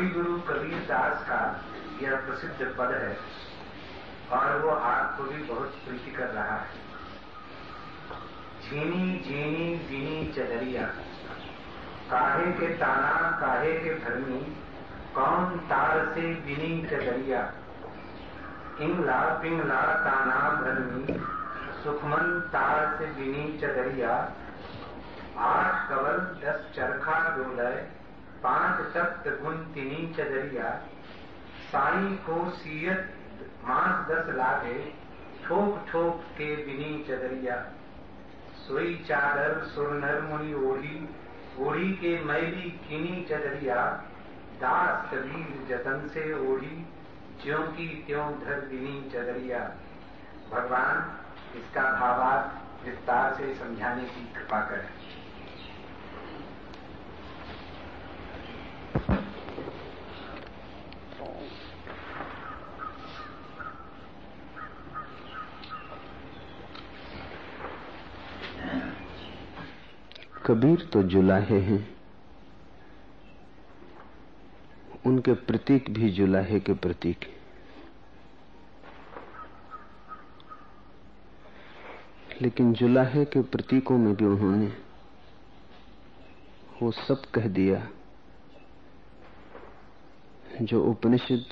कवि गुरु कबीर दास का यह प्रसिद्ध पद है, और वो आपको भी बहुत प्रीति कर रहा है। झीनी झीनी झीनी चदरिया काहे के ताना, काहे के धर्मी, कौन तार से बिनी चदरिया इंगला पिंगला ताना धर्मी, सुखमन तार से बिनी चदरिया आठ कवल, दस चरखा डोलय पाँच तख्त गुण तिनी चदरिया, साई को सीयत मास दस लागे ठोक ठोक के बिनी चदरिया। सोई चादर, सुरनर मुनि ओढ़ी ओढ़ी के मैली किनी चदरिया, दास कबीर जतन से ओढ़ी, ज्यों की त्यों धर बिनी चदरिया। भगवान, इसका भावार्थ विस्तार से समझाने की कृपा करें। कबीर तो जुलाहे हैं। उनके प्रतीक भी जुलाहे के प्रतीक हैं। लेकिन जुलाहे के प्रतीकों में भी उन्होंने वो सब कह दिया, जो उपनिषद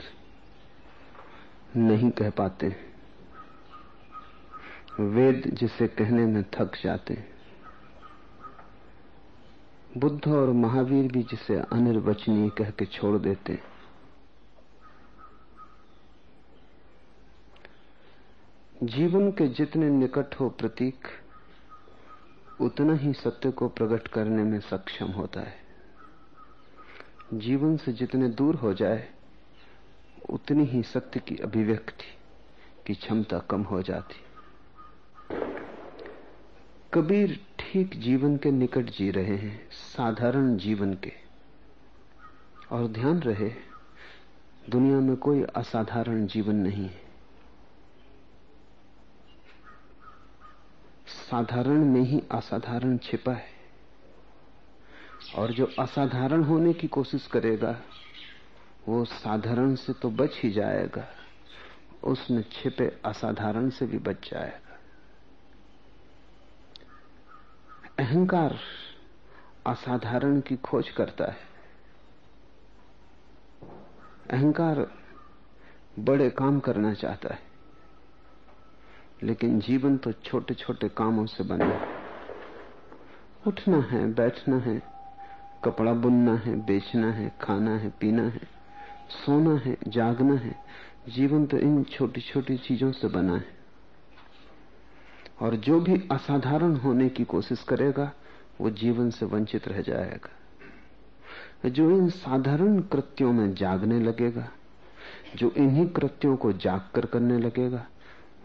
नहीं कह पाते। वेद जिसे कहने में थक जाते हैं। बुद्ध और महावीर भी जिसे अनिर्वचनीय कह के छोड़ देते जीवन के जितने निकट हो प्रतीक, उतना ही सत्य को प्रकट करने में सक्षम होता है। जीवन से जितने दूर हो जाए, उतनी ही सत्य की अभिव्यक्ति की क्षमता कम हो जाती। कबीर ठीक जीवन के निकट जी रहे हैं, साधारण जीवन के। और ध्यान रहे, दुनिया में कोई असाधारण जीवन नहीं है। साधारण में ही असाधारण छिपा है। और जो असाधारण होने की कोशिश करेगा, वो साधारण से तो बच ही जाएगा। उसमें छिपे असाधारण से भी बच जाएगा। अहंकार असाधारण की खोज करता है। अहंकार बड़े काम करना चाहता है, लेकिन जीवन तो छोटे छोटे कामों से बना है। उठना है, बैठना है, कपड़ा बुनना है, बेचना है, खाना है, पीना है, सोना है, जागना है, जीवन तो इन छोटी छोटी चीज़ों से बना है। और जो भी असाधारण होने की कोशिश करेगा, वो जीवन से वंचित रह जाएगा। जो इन साधारण कृत्यों में जागने लगेगा, जो इन्हीं कृत्यों को जाग कर करने लगेगा,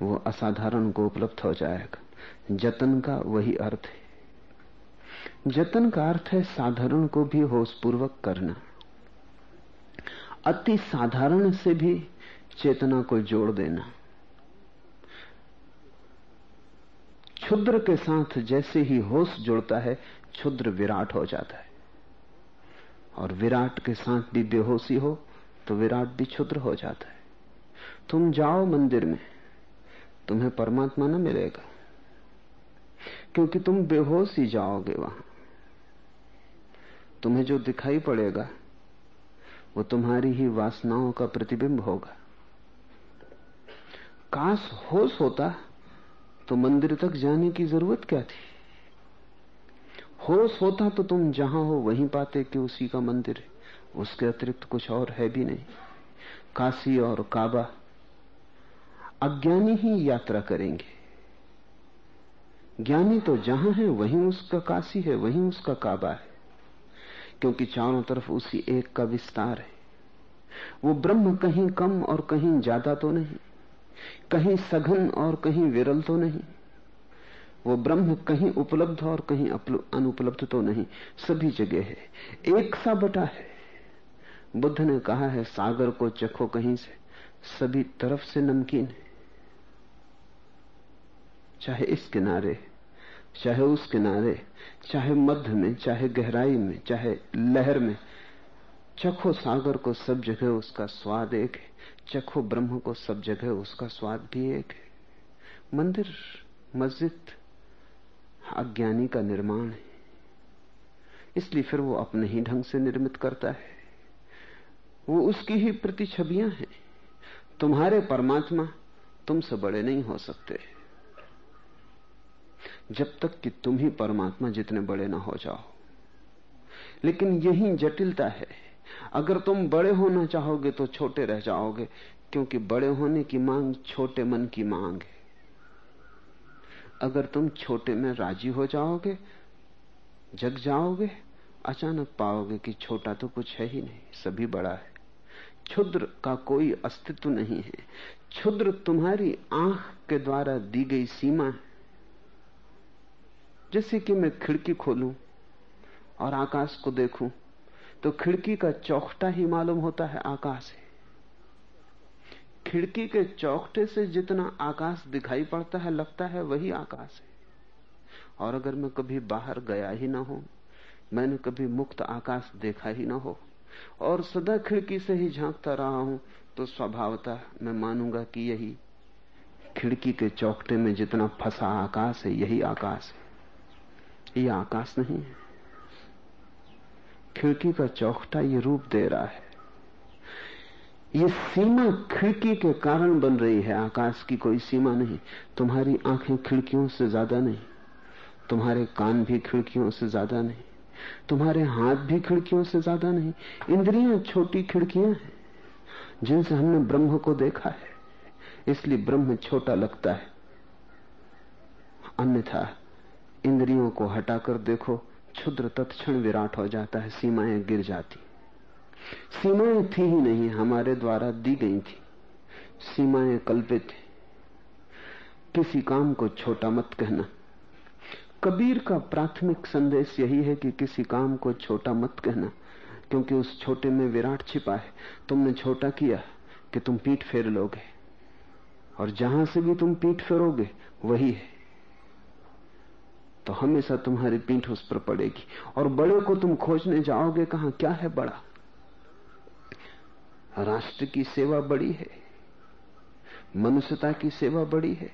वो असाधारण को उपलब्ध हो जाएगा। जतन का वही अर्थ है। जतन का अर्थ है साधारण को भी होशपूर्वक करना। अति साधारण से भी चेतना को जोड़ देना। क्षुद्र के साथ जैसे ही होश जुड़ता है, क्षुद्र विराट हो जाता है। और विराट के साथ भी बेहोशी हो तो विराट भी क्षुद्र हो जाता है। तुम जाओ मंदिर में, तुम्हें परमात्मा न मिलेगा, क्योंकि तुम बेहोश ही जाओगे वहाँ। तुम्हें जो दिखाई पड़ेगा, वो तुम्हारी ही वासनाओं का प्रतिबिंब होगा। काश होश होता तो मंदिर तक जाने की ज़रूरत क्या थी? होश होता तो तुम जहाँ हो वहीं पाते कि उसी का मंदिर है। उसके अतिरिक्त कुछ और है भी नहीं। काशी और काबा अज्ञानी ही यात्रा करेंगे। ज्ञानी तो जहाँ है, वहीं उसका काशी है, वहीं उसका काबा है। क्योंकि चारों तरफ़ उसी एक का विस्तार है। वो ब्रह्म कहीं कम और कहीं ज़्यादा तो नहीं। कहीं सघन और कहीं विरल तो नहीं। वो ब्रह्म कहीं उपलब्ध और कहीं अनुपलब्ध तो नहीं। सभी जगह है। एक सा बटा है। बुद्ध ने कहा है, सागर को चखो कहीं से। सभी तरफ़ से नमकीन है। चाहे इस किनारे, चाहे उस किनारे, चाहे मध्य में, चाहे गहराई में, चाहे लहर में। चखो सागर को सब जगह उसका स्वाद एक है। चखो ब्रह्म को सब जगह, उसका स्वाद भी एक है। मंदिर, मस्जिद अज्ञानी का निर्माण है। इसलिए फिर वो अपने ही ढंग से निर्मित करता है। वो उसकी ही प्रतिछबियाँ हैं। तुम्हारे परमात्मा तुमसे बड़े नहीं हो सकते। जब तक कि तुम ही परमात्मा जितने बड़े ना हो जाओ। लेकिन यही जटिलता है अगर तुम बड़े होना चाहोगे तो छोटे रह जाओगे, क्योंकि बड़े होने की मांग छोटे मन की मांग है। अगर तुम छोटे में राज़ी हो जाओगे, जग जाओगे, अचानक पाओगे कि छोटा तो कुछ है ही नहीं, सभी बड़ा है। क्षुद्र का कोई अस्तित्व नहीं है। क्षुद्र तुम्हारी आँख के द्वारा दी गई सीमा है। जैसे कि मैं खिड़की खोलूं और आकाश को देखूँ तो खिड़की का चौखटा ही मालूम होता है आकाश है। खिड़की के चौखटे से जितना आकाश दिखाई पड़ता है, लगता है वही आकाश है। और अगर मैं कभी बाहर गया ही ना हो, मैंने कभी मुक्त आकाश देखा ही ना हो, और सदा खिड़की से ही झांकता रहा हूँ तो स्वभावतः मैं मानूँगा कि यही खिड़की के चौकटे में जितना फंसा आकाश है, यही आकाश है। ये आकाश नहीं है। खिड़की का चौखटा ये रूप दे रहा है। ये सीमा खिड़की के कारण बन रही है। आकाश की कोई सीमा नहीं। तुम्हारी आँखें खिड़कियों से ज़्यादा नहीं। तुम्हारे कान भी खिड़कियों से ज़्यादा नहीं। तुम्हारे हाथ भी खिड़कियों से ज़्यादा नहीं। इंद्रियाँ छोटी खिड़कियाँ हैं, जिनसे हमने ब्रह्म को देखा है। इसलिए ब्रह्म छोटा लगता है। अन्यथा इंद्रियों को हटाकर देखो। क्षुद्र तत्क्षण विराट हो जाता है, सीमाएँ गिर जाती। सीमाएँ थी ही नहीं, हमारे द्वारा दी गई थी। सीमाएँ कल्पित थी किसी काम को छोटा मत कहना। कबीर का प्राथमिक संदेश यही है कि किसी काम को छोटा मत कहना, क्योंकि उस छोटे में विराट छिपा है। तुमने छोटा किया कि तुम पीठ फेर लोगे। और जहाँ से भी तुम पीठ फेरोगे, वही है। तो हमेशा तुम्हारी पीठ उस पर पड़ेगी। और बड़े को तुम खोजने जाओगे, कहा क्या है बड़ा? राष्ट्र की सेवा बड़ी है, मनुष्यता की सेवा बड़ी है,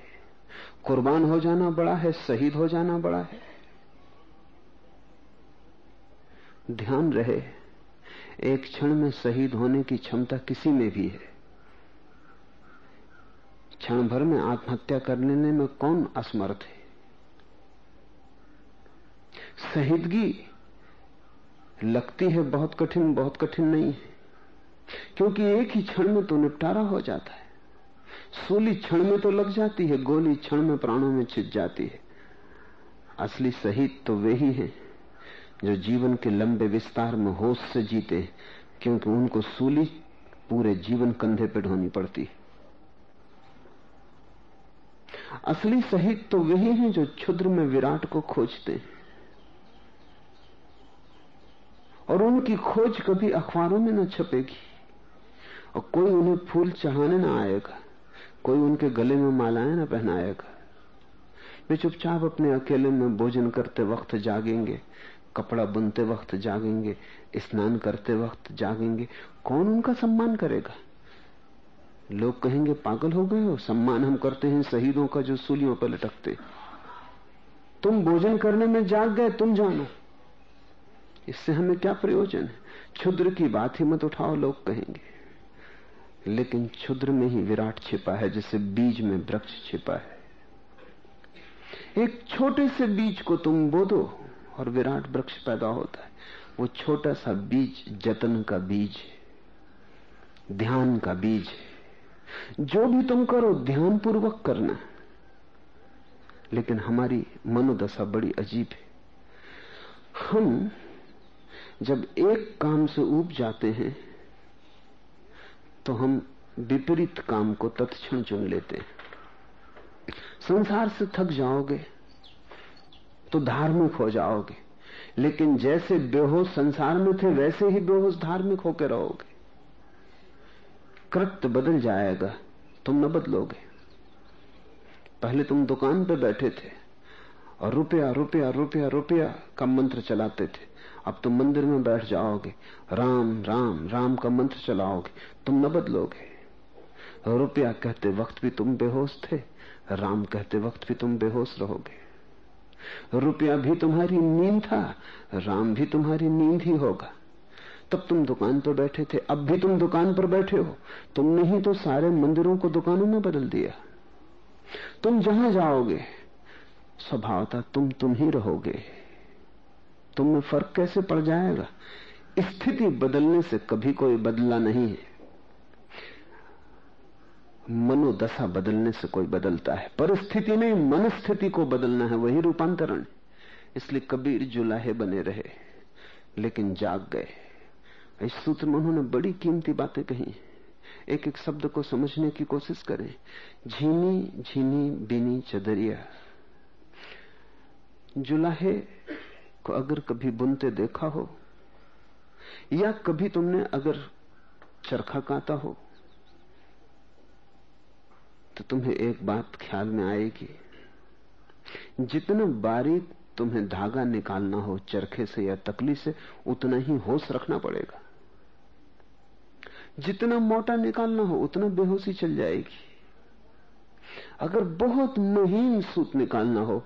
कुर्बान हो जाना बड़ा है, शहीद हो जाना बड़ा है। ध्यान रहे, एक क्षण में शहीद होने की क्षमता किसी में भी है। क्षण भर में आत्महत्या करने में कौन असमर्थ है? शहीदगी लगती है, बहुत कठिन बहुत कठिन नहीं है। क्योंकि एक ही क्षण में तो निपटारा हो जाता है। सूली क्षण में तो लग जाती है, गोली क्षण में प्राणों में छिप जाती है। असली शहीद तो वे ही हैं, जो जीवन के लंबे विस्तार में होश से जीते क्योंकि उनको सूली पूरे जीवन कंधे पे ढोनी पड़ती है। असली शहीद तो वही हैं जो क्षुद्र में विराट को खोजते हैं। और उनकी खोज कभी अखबारों में न छपेगी। और कोई उन्हें फूल चढ़ाने ना आएगा, कोई उनके गले में मालाएँ न पहनाएगा। वे चुपचाप अपने अकेले में भोजन करते वक्त जागेंगे, कपड़ा बुनते वक्त जागेंगे, स्नान करते वक्त जागेंगे। कौन उनका सम्मान करेगा? लोग कहेंगे, पागल हो गए हो, सम्मान हम करते हैं शहीदों का जो सूलियों पर लटकते तुम भोजन करने में जाग गए, तुम जानो। इससे हमें क्या प्रयोजन है? क्षुद्र की बात ही मत उठाओ, लोग कहेंगे। लेकिन क्षुद्र में ही विराट छिपा है, जैसे बीज में वृक्ष छिपा है। एक छोटे से बीज को तुम बोदो और विराट वृक्ष पैदा होता है। वो छोटा सा बीज जतन का बीज है, ध्यान का बीज है। जो भी तुम करो ध्यान पूर्वक करना। लेकिन हमारी मनोदशा बड़ी अजीब है। हम जब एक काम से उब जाते हैं तो हम विपरीत काम को तत्क्षण चुन लेते हैं। संसार से थक जाओगे तो धार्मिक हो जाओगे, लेकिन जैसे बेहोश संसार में थे, वैसे ही बेहोश धार्मिक होकर रहोगे। कृत्य बदल जाएगा, तुम न बदलोगे। पहले तुम दुकान पर बैठे थे, और रुपया रुपया रुपया रुपया का मंत्र चलाते थे। अब तुम मंदिर में बैठ जाओगे। राम राम राम का मंत्र चलाओगे। तुम न बदलोगे रुपया कहते वक्त भी तुम बेहोश थे, राम कहते वक्त भी तुम बेहोश रहोगे। रुपया भी तुम्हारी नींद था, राम भी तुम्हारी नींद ही होगा। तब तुम दुकान पर बैठे थे, अब भी तुम दुकान पर बैठे हो। तुमने ही तो सारे मंदिरों को दुकानों में बदल दिया। तुम जहाँ जाओगे, स्वभावता तुम तुम ही रहोगे। तुम में फ़र्क कैसे पड़ जाएगा? स्थिति बदलने से कभी कोई बदला नहीं है। मनोदशा बदलने से कोई बदलता है। परिस्थिति में मनस्थिति को बदलना है, वही रूपांतरण। इसलिए कबीर जुलाहे बने रहे, लेकिन जाग गए। इस सूत्र में उन्होंने बड़ी कीमती बातें कही एक एक शब्द को समझने की कोशिश करें। झीनी झीनी, बीनी, चदरिया। जुलाहे को अगर कभी बुनते देखा हो, या कभी तुमने अगर चरखा काता हो तो तुम्हें एक बात ख्याल में आएगी। जितना बारीक तुम्हें धागा निकालना हो, चरखे से या तकली से, उतना ही होश रखना पड़ेगा। जितना मोटा निकालना हो, उतना बेहोशी चल जाएगी। अगर बहुत महीन सूत निकालना हो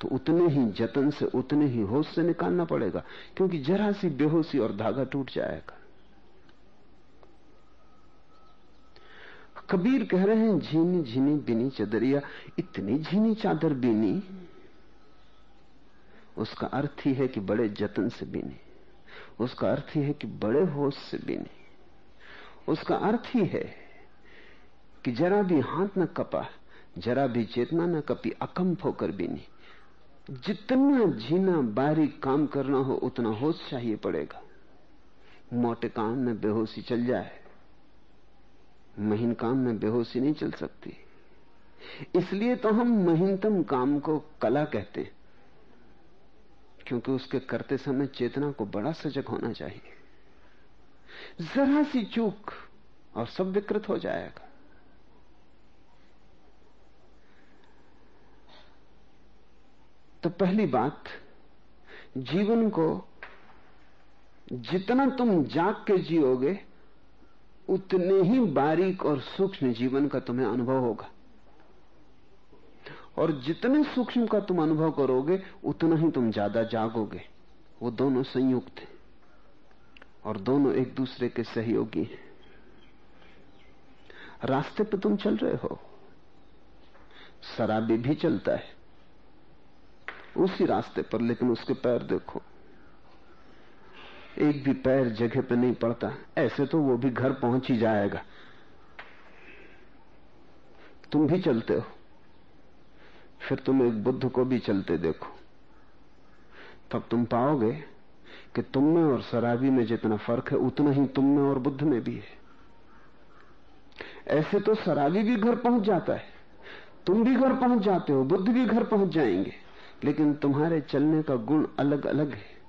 तो उतने ही जतन से उतने ही होश से निकालना पड़ेगा, क्योंकि जरा सी बेहोशी और धागा टूट जाएगा। कबीर कह रहे हैं, झीनी झीनी, बिनी चदरिया, इतनी झीनी चादर बीनी। उसका अर्थ ही है कि बड़े जतन से बीनी। उसका अर्थ ही है कि बड़े होश से बीनी। उसका अर्थ ही है कि जरा भी हाथ न कपा, जरा भी चेतना न कपी, अकंप होकर बीनी। जितना झीना बारीक काम करना हो, उतना होश चाहिए पड़ेगा। मोटे काम में बेहोशी चल जाए, महीन काम में बेहोशी नहीं चल सकती। इसलिए तो हम महीनतम काम को कला कहते हैं, क्योंकि उसके करते समय चेतना को बड़ा सजग होना चाहिए। जरा सी चूक और सब विकृत हो जाएगा। तो पहली बात, जीवन को जितना तुम जाग के जियोगे, उतने ही बारीक और सूक्ष्म जीवन का तुम्हें अनुभव होगा। और जितने सूक्ष्म का तुम अनुभव करोगे, उतना ही तुम ज़्यादा जागोगे। वो दोनों संयुक्त हैं, और दोनों एक दूसरे के सहयोगी हैं। रास्ते पे तुम चल रहे हो, शराबी भी चलता है। उसी रास्ते पर, लेकिन उसके पैर देखो। एक भी पैर जगह पे नहीं पड़ता। ऐसे तो वो भी घर पहुँच ही जाएगा। तुम भी चलते हो। फिर तुम एक बुद्ध को भी चलते देखो। तब तुम पाओगे कि तुम में और शराबी में जितना फ़र्क है, उतना ही तुम में और बुद्ध में भी है। ऐसे तो शराबी भी घर पहुँच जाता है। तुम भी घर पहुँच जाते हो, बुद्ध भी घर पहुँच जाएँगे। लेकिन तुम्हारे चलने का गुण अलग अलग है।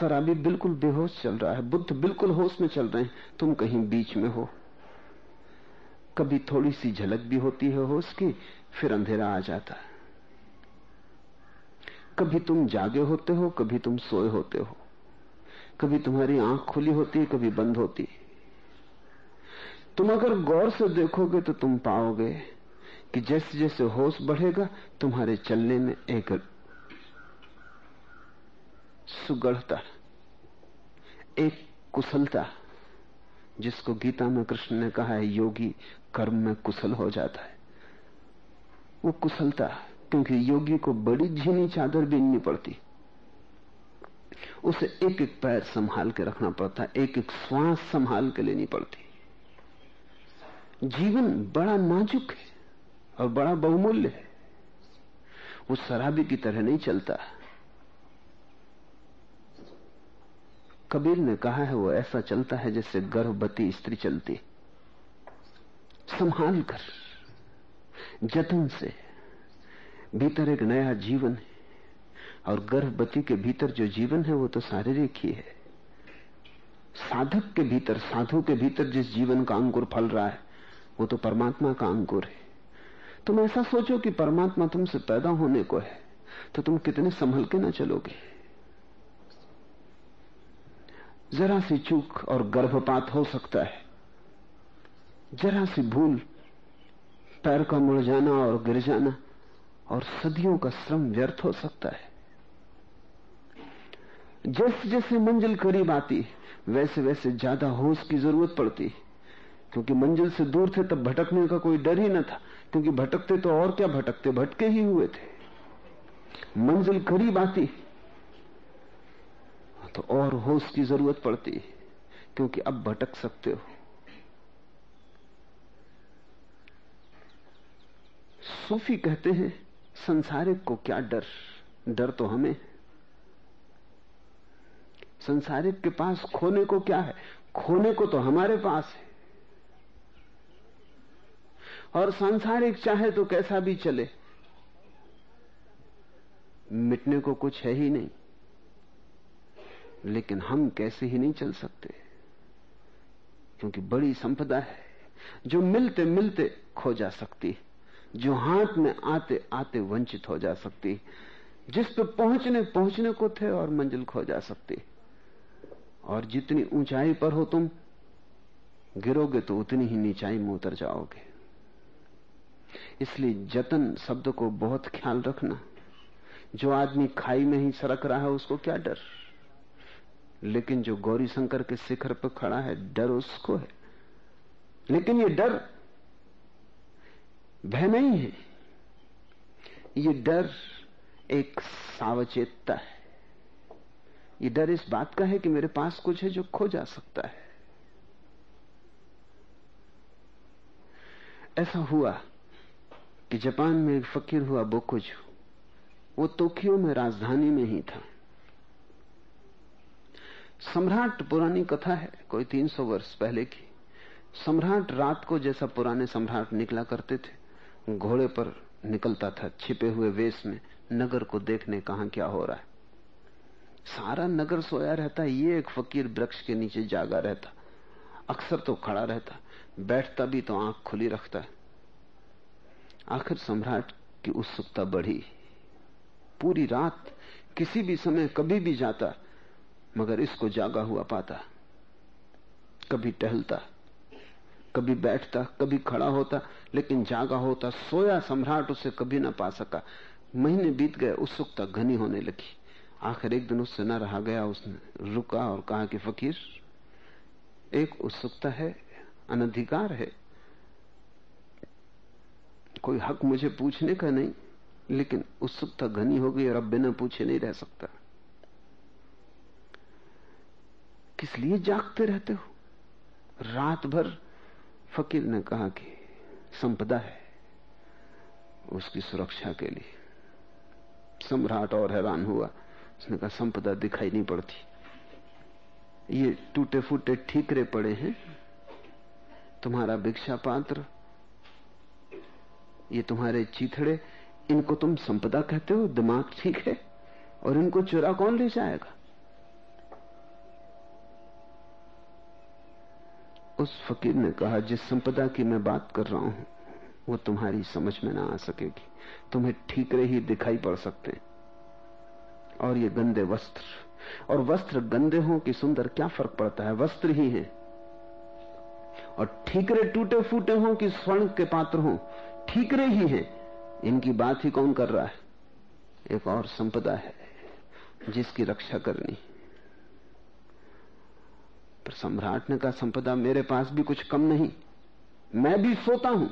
शराबी बिल्कुल बेहोश चल रहा है, बुद्ध बिल्कुल होश में चल रहे हैं। तुम कहीं बीच में हो। कभी थोड़ी सी झलक भी होती है होश की, फिर अंधेरा आ जाता है। कभी तुम जागे होते हो, कभी तुम सोए होते हो। कभी तुम्हारी आँख खुली होती है, कभी बंद होती है। तुम अगर गौर से देखोगे तो तुम पाओगे। कि जैसे जैसे होश बढ़ेगा, तुम्हारे चलने में एक सुगढ़ता, एक कुशलता, जिसको गीता में कृष्ण ने कहा है, योगी कर्म में कुशल हो जाता है। वो कुशलता, क्योंकि योगी को बड़ी झीनी चादर बीननी पड़ती। उसे एक एक पैर संभाल के रखना पड़ता, एक एक श्वास संभाल के लेनी पड़ती। जीवन बड़ा नाजुक है। और बड़ा बहुमूल्य है। वो शराबी की तरह नहीं चलता। कबीर ने कहा है, वो ऐसा चलता है जैसे गर्भवती स्त्री चलती। संभाल कर, जतन से। भीतर एक नया जीवन है। और गर्भवती के भीतर जो जीवन है, वो तो शारीरिक ही है। साधक के भीतर, साधु के भीतर जिस जीवन का अंकुर फल रहा है, वो तो परमात्मा का अंकुर है। तुम ऐसा सोचो कि परमात्मा तुमसे पैदा होने को है तो तुम कितने संभल के ना चलोगे। जरा सी चूक और गर्भपात हो सकता है। जरा सी भूल, पैर का मुड़ जाना और गिर जाना, और सदियों का श्रम व्यर्थ हो सकता है। जैसे जैसे मंजिल करीब आती वैसे वैसे ज़्यादा होश की ज़रूरत पड़ती, क्योंकि मंजिल से दूर थे तब भटकने का कोई डर ही न था। क्योंकि भटकते तो और क्या भटकते? भटके ही हुए थे। मंजिल करीब आती। तो और होश की ज़रूरत पड़ती, क्योंकि अब भटक सकते हो। सूफी कहते हैं, संसारिक को क्या डर? डर तो हमें। संसारिक के पास खोने को क्या है? खोने को तो हमारे पास है। और सांसारिक चाहे तो कैसा भी चले। मिटने को कुछ है ही नहीं। लेकिन हम कैसे ही नहीं चल सकते। क्योंकि बड़ी संपदा है, जो मिलते मिलते खो जा सकती जो हाथ में आते आते वंचित हो जा सकती जिस पे पहुँचने पहुँचने को थे और मंजिल खो जा सकती और जितनी ऊंचाई पर हो तुम, गिरोगे तो उतनी ही नीचाई में उतर जाओगे। इसलिए जतन शब्द को बहुत ख्याल रखना। जो आदमी खाई में ही सरक रहा है, उसको क्या डर? लेकिन जो गौरी शंकर के शिखर पर खड़ा है, डर उसको है। लेकिन ये डर, भय नहीं है। ये डर एक सावचेतता है। ये डर इस बात का है कि मेरे पास कुछ है जो खो जा सकता है। ऐसा हुआ कि जापान में एक फकीर हुआ बोकुज वो तोक्यो में राजधानी में ही था। सम्राट पुरानी कथा है, कोई 300 वर्ष पहले की। सम्राट रात को जैसा पुराने सम्राट निकला करते थे, घोड़े पर निकलता था, छिपे हुए वेश में, नगर को देखने कहा क्या हो रहा है। सारा नगर सोया रहता, ये एक फकीर वृक्ष के नीचे जागा रहता, अक्सर तो खड़ा रहता, बैठता भी तो आँख खुली रखता आखिर सम्राट की उत्सुकता बढ़ी। पूरी रात किसी भी समय कभी भी जाता, मगर इसको जागा हुआ पाता। कभी टहलता, कभी बैठता, कभी खड़ा होता, लेकिन जागा होता, सोया सम्राट उसे कभी ना पा सका। महीने बीत गए, उत्सुकता घनी होने लगी। आखिर एक दिन उससे न रहा गया, उसने रुका और कहा कि, फकीर, एक उत्सुकता है, अनधिकार है कोई हक मुझे पूछने का नहीं, लेकिन उत्सुकता घनी हो गई और अब बिना पूछे नहीं रह सकता। किस लिए जागते रहते हो? रात भर फकीर ने कहा कि संपदा है उसकी सुरक्षा के लिए। सम्राट और हैरान हुआ। उसने कहा, संपदा दिखाई नहीं पड़ती। ये टूटे फूटे ठीकरे पड़े हैं। तुम्हारा भिक्षा पात्र ये तुम्हारे चीथड़े, इनको तुम संपदा कहते हो, दिमाग ठीक है, और इनको चुरा कौन ले जाएगा? उस फकीर ने कहा, जिस संपदा की मैं बात कर रहा हूँ, वो तुम्हारी समझ में ना आ सकेगी। तुम्हें ठीकरे ही दिखाई पड़ सकते और ये गंदे वस्त्र, और वस्त्र गंदे हों कि सुंदर, क्या फ़र्क पड़ता है? वस्त्र ही है। और ठीकरे टूटे फूटे हों कि स्वर्ण के पात्र हों ठीकरे ही हैं। इनकी बात ही कौन कर रहा है? एक और संपदा है, जिसकी रक्षा करनी। पर सम्राट ने कहा, संपदा मेरे पास भी कुछ कम नहीं। मैं भी सोता हूँ।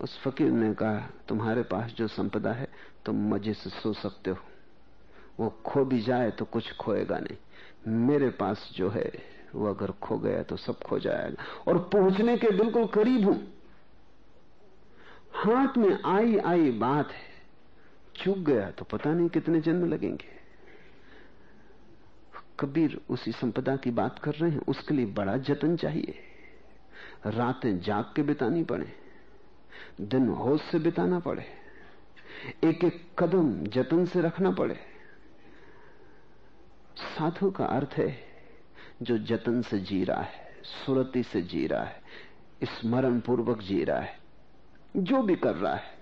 उस फकीर ने कहा, तुम्हारे पास जो संपदा है, तुम मज़े से सो सकते हो। वो खो भी जाए तो कुछ खोएगा नहीं। मेरे पास जो है वो अगर खो गया तो सब खो जाएगा। और पहुँचने के बिल्कुल करीब हूँ। हाथ में आई आई बात है। चूक गया तो पता नहीं कितने जन्म लगेंगे। कबीर उसी संपदा की बात कर रहे हैं। उसके लिए बड़ा जतन चाहिए। रातें जाग के बितानी पड़े। दिन होश से बिताना पड़े। एक एक कदम जतन से रखना पड़े। साधु का अर्थ है जो जतन से जी रहा है, सुरति से जी रहा है स्मरण पूर्वक जी रहा है, जो भी कर रहा है।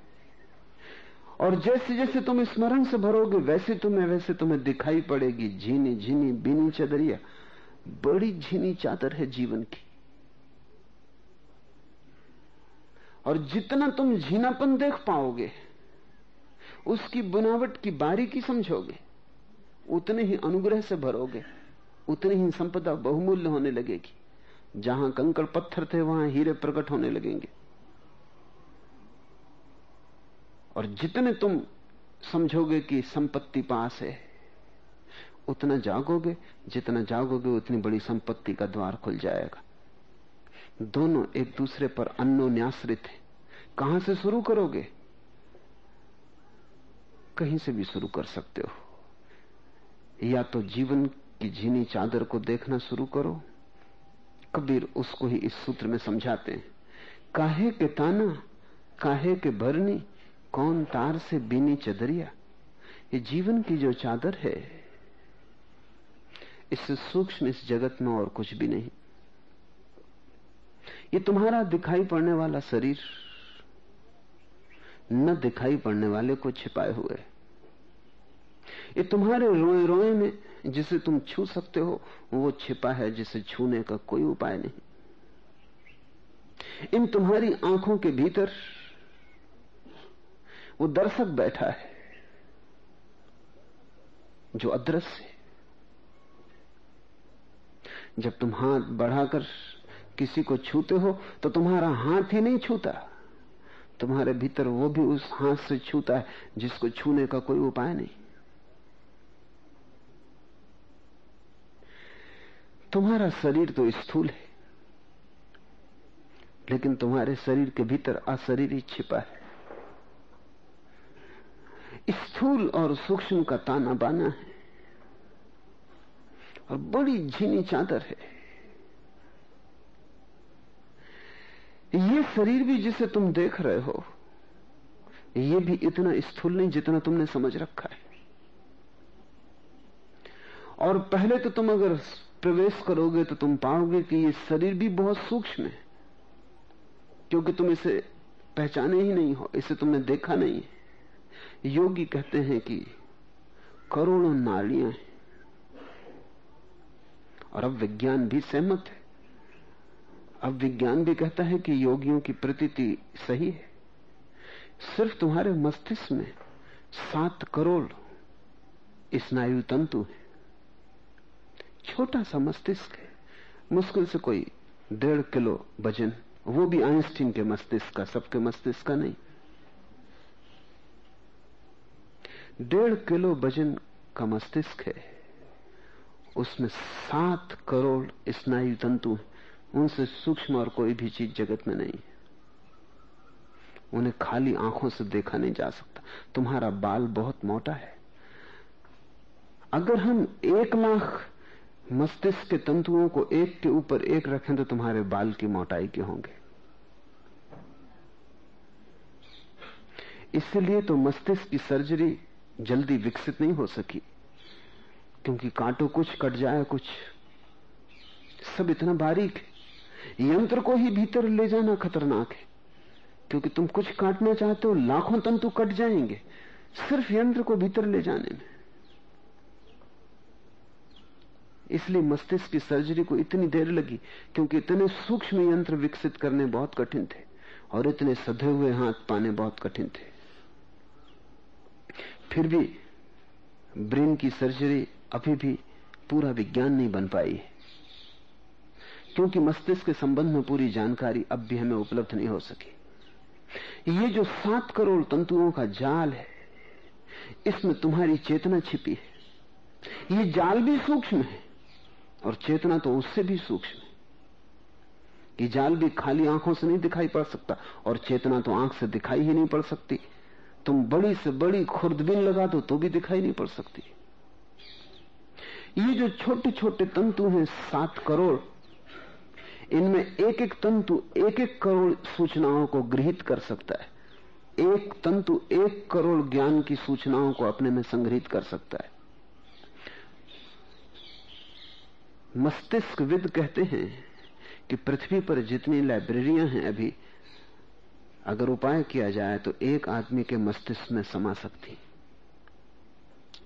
और जैसे जैसे तुम स्मरण से भरोगे, वैसे तुम्हें वैसे तुम्हें दिखाई पड़ेगी झीनी झीनी बीनी चदरिया। बड़ी झीनी चादर है जीवन की। और जितना तुम झीनापन देख पाओगे, उसकी बनावट की बारीकी समझोगे, उतने ही अनुग्रह से भरोगे। उतनी ही संपदा बहुमूल्य होने लगेगी। जहाँ कंकड़ पत्थर थे, वहाँ हीरे प्रकट होने लगेंगे। और जितने तुम समझोगे कि संपत्ति पास है, उतना जागोगे। जितना जागोगे, उतनी बड़ी संपत्ति का द्वार खुल जाएगा। दोनों एक दूसरे पर अन्योन्याश्रित है। कहाँ से शुरू करोगे? कहीं से भी शुरू कर सकते हो। या तो जीवन की झीनी चादर को देखना शुरू करो। कबीर उसको ही इस सूत्र में समझाते हैं। काहे के ताना, काहे के भरनी, कौन तार से बीनी चदरिया? ये जीवन की जो चादर है इससे सूक्ष्म इस जगत में और कुछ भी नहीं। ये तुम्हारा दिखाई पड़ने वाला शरीर, न दिखाई पड़ने वाले को छिपाए हुए ये तुम्हारे रोए रोए में जिसे तुम छू सकते हो, वो छिपा है जिसे छूने का कोई उपाय नहीं। इन तुम्हारी आँखों के भीतर वो दर्शक बैठा है, जो अदृश्य है। जब तुम हाथ बढ़ाकर किसी को छूते हो तो तुम्हारा हाथ ही नहीं छूता। तुम्हारे भीतर वो भी उस हाथ से छूता है, जिसको छूने का कोई उपाय नहीं। तुम्हारा शरीर तो स्थूल है, लेकिन तुम्हारे शरीर के भीतर अशरीर छिपा है। स्थूल और सूक्ष्म का ताना बाना है, और बड़ी झीनी चादर है। ये शरीर भी जिसे तुम देख रहे हो, ये भी इतना स्थूल नहीं जितना तुमने समझ रखा है। और पहले तो तुम अगर प्रवेश करोगे तो तुम पाओगे कि ये शरीर भी बहुत सूक्ष्म है, क्योंकि तुम इसे पहचाने ही नहीं हो, इसे तुमने देखा नहीं है। योगी कहते हैं कि करोड़ों नाड़ियाँ हैं और अब विज्ञान भी सहमत है। अब विज्ञान भी कहता है कि योगियों की प्रतीति सही है। सिर्फ़ तुम्हारे मस्तिष्क में सात करोड़ स्नायु तंतु है। छोटा सा मस्तिष्क है। मुश्किल से कोई डेढ़ किलो वज़न वो भी आइंस्टीन के मस्तिष्क का, सबके मस्तिष्क का नहीं। डेढ़ किलो वज़न का मस्तिष्क है। उसमें सात करोड़ स्नायु तंतु उनसे सूक्ष्म और कोई भी चीज़ जगत में नहीं है। उन्हें खाली आँखों से देखा नहीं जा सकता। तुम्हारा बाल बहुत मोटा है। अगर हम एक लाख मस्तिष्क के तंतुओं को एक के ऊपर एक रखें तो तुम्हारे बाल की मोटाई के होंगे। इसलिए तो मस्तिष्क की सर्जरी जल्दी विकसित नहीं हो सकी, क्योंकि कांटो कुछ कट जाए, कुछ सब इतना बारीक है। यंत्र को ही भीतर ले जाना खतरनाक है, क्योंकि तुम कुछ काटना चाहते हो, लाखों तंतु कट जाएँगे, सिर्फ़ यंत्र को भीतर ले जाने में। इसलिए मस्तिष्क की सर्जरी को इतनी देर लगी क्योंकि इतने सूक्ष्म यंत्र विकसित करने बहुत कठिन थे और इतने सधे हुए हाथ पाने बहुत कठिन थे। फिर भी ब्रेन की सर्जरी अभी भी पूरा विज्ञान नहीं बन पाई है। क्योंकि मस्तिष्क के संबंध में पूरी जानकारी अब भी हमें उपलब्ध नहीं हो सकी। ये जो सात करोड़ तंतुओं का जाल है, इसमें तुम्हारी चेतना छिपी है। ये जाल भी सूक्ष्म है। और चेतना तो उससे भी सूक्ष्म है ये जाल भी खाली आँखों से नहीं दिखाई पड़ सकता और चेतना तो आँख से दिखाई ही नहीं पड़ सकती। तुम बड़ी से बड़ी खुर्दबीन लगा दो तो भी दिखाई नहीं पड़ सकती। ये जो छोटे छोटे तंतु हैं, सात करोड़, इनमें एक एक तंतु एक एक करोड़ सूचनाओं को गृहित कर सकता है। एक तंतु एक करोड़ ज्ञान की सूचनाओं को अपने में संग्रहित कर सकता है। मस्तिष्कविद कहते हैं कि पृथ्वी पर जितनी लाइब्रेरियाँ हैं अभी, अगर उपाय किया जाए तो एक आदमी के मस्तिष्क में समा सकती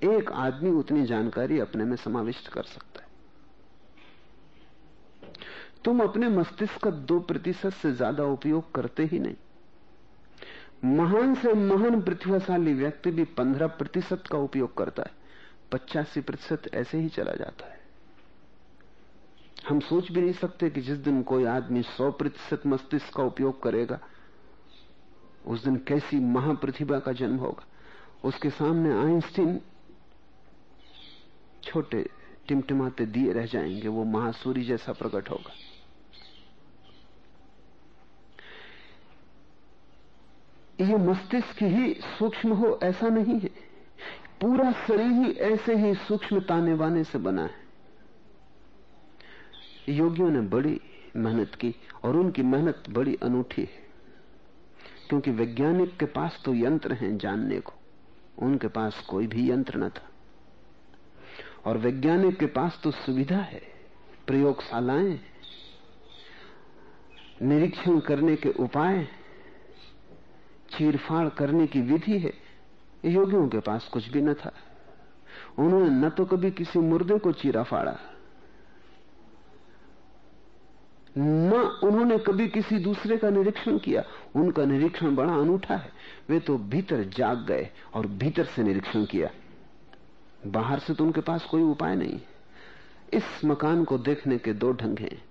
एक आदमी उतनी जानकारी अपने में समाविष्ट कर सकता है। तुम अपने मस्तिष्क का दो प्रतिशत से ज़्यादा उपयोग करते ही नहीं। महान से महान प्रतिभाशाली व्यक्ति भी पंद्रह प्रतिशत का उपयोग करता है, पचासी प्रतिशत ऐसे ही चला जाता है। हम सोच भी नहीं सकते कि जिस दिन कोई आदमी सौ प्रतिशत मस्तिष्क का उपयोग करेगा, उस दिन कैसी महाप्रतिभा का जन्म होगा। उसके सामने आइंस्टीन छोटे टिमटिमाते दिए रह जाएँगे, वो महासूरी जैसा प्रकट होगा। ये मस्तिष्क ही सूक्ष्म हो, ऐसा नहीं है। पूरा शरीर ही ऐसे ही सूक्ष्म ताने बाने से बना है। योगियों ने बड़ी मेहनत की और उनकी मेहनत बड़ी अनूठी है। क्योंकि वैज्ञानिक के पास तो यंत्र हैं जानने को। उनके पास कोई भी यंत्र न था। और वैज्ञानिक के पास तो सुविधा है, प्रयोगशालाएँ, निरीक्षण करने के उपाय चीरफाड़ करने की विधि है। योगियों के पास कुछ भी न था। उन्होंने न तो कभी किसी मुर्दे को चीरा फाड़ा। न उन्होंने कभी किसी दूसरे का निरीक्षण किया। उनका निरीक्षण बड़ा अनूठा है। वे तो भीतर जाग गए और भीतर से निरीक्षण किया। बाहर से तो उनके पास कोई उपाय नहीं। इस मकान को देखने के दो ढंग हैं।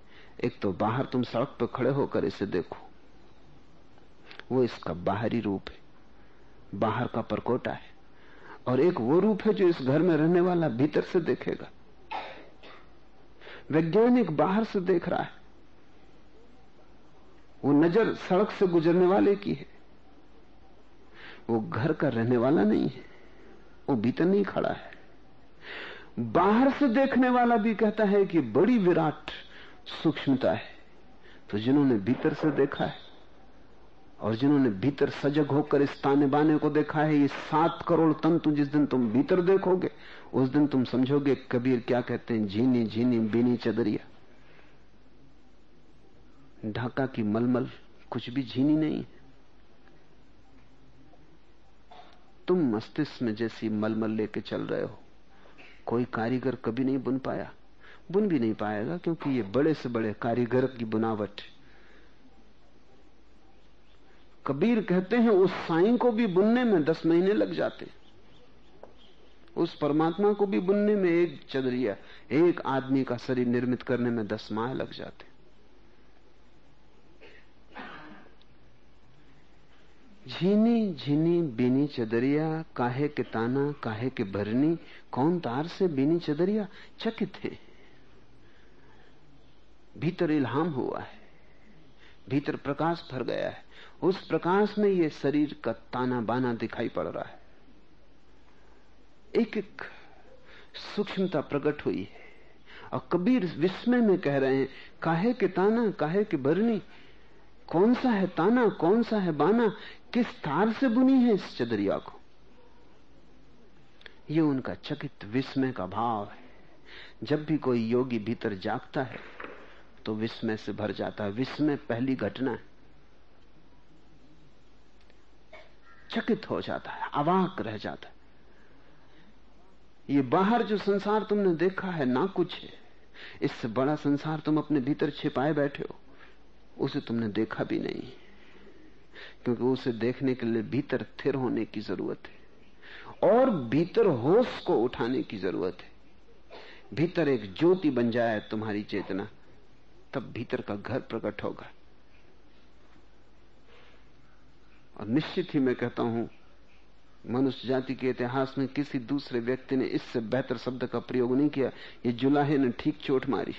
एक तो बाहर तुम सड़क पर खड़े होकर इसे देखो। वो इसका बाहरी रूप है। बाहर का परकोटा है। और एक वो रूप है जो इस घर में रहने वाला भीतर से देखेगा। वैज्ञानिक बाहर से देख रहा है। वो नज़र सड़क से गुजरने वाले की है। वो घर का रहने वाला नहीं है। वो भीतर नहीं खड़ा है। बाहर से देखने वाला भी कहता है कि बड़ी विराट सूक्ष्मता है। तो जिन्होंने भीतर से देखा है और जिन्होंने भीतर सजग होकर इस ताने बाने को देखा है, ये सात करोड़ तंतु जिस दिन तुम भीतर देखोगे, उस दिन तुम समझोगे, कबीर क्या कहते हैं झीनी झीनी बीनी चदरिया। ढाका की मलमल, कुछ भी झीनी नहीं। तुम मस्तिष्क में जैसी मलमल लेके चल रहे हो। कोई कारीगर कभी नहीं बुन पाया। बुन भी नहीं पाएगा क्योंकि ये बड़े से बड़े कारीगर की बुनावट। कबीर कहते हैं, उस साई को भी बुनने में दस महीने लग जाते। उस परमात्मा को भी बुनने में एक चदरिया, एक आदमी का शरीर निर्मित करने में दस माह लग जाते। झीनी झीनी, बीनी चदरिया, काहे के ताना, काहे के भरनी, कौन तार से बीनी चदरिया? चकित है। भीतर इल्हाम हुआ है। भीतर प्रकाश भर गया है। उस प्रकाश में ये शरीर का ताना बाना दिखाई पड़ रहा है। एक एक सूक्ष्मता प्रकट हुई है। और कबीर विस्मय में कह रहे हैं, काहे के ताना, काहे के भरनी? कौन सा है ताना, कौन सा है बाना? किस तार से बुनी है इस चदरिया को? ये उनका चकित विस्मय का भाव है। जब भी कोई योगी भीतर जागता है तो विस्मय से भर जाता है। विस्मय पहली घटना है। चकित हो जाता है, अवाक रह जाता है। ये बाहर जो संसार तुमने देखा है, ना कुछ है। इससे बड़ा संसार तुम अपने भीतर छिपाए बैठे हो, उसे तुमने देखा भी नहीं क्योंकि उसे देखने के लिए भीतर थिर होने की ज़रूरत है और भीतर होश को उठाने की ज़रूरत है। भीतर एक ज्योति बन जाए तुम्हारी चेतना, तब भीतर का घर प्रकट होगा। और निश्चित ही मैं कहता हूँ, मनुष्य जाति के इतिहास में किसी दूसरे व्यक्ति ने इससे बेहतर शब्द का प्रयोग नहीं किया। ये जुलाहे ने ठीक चोट मारी।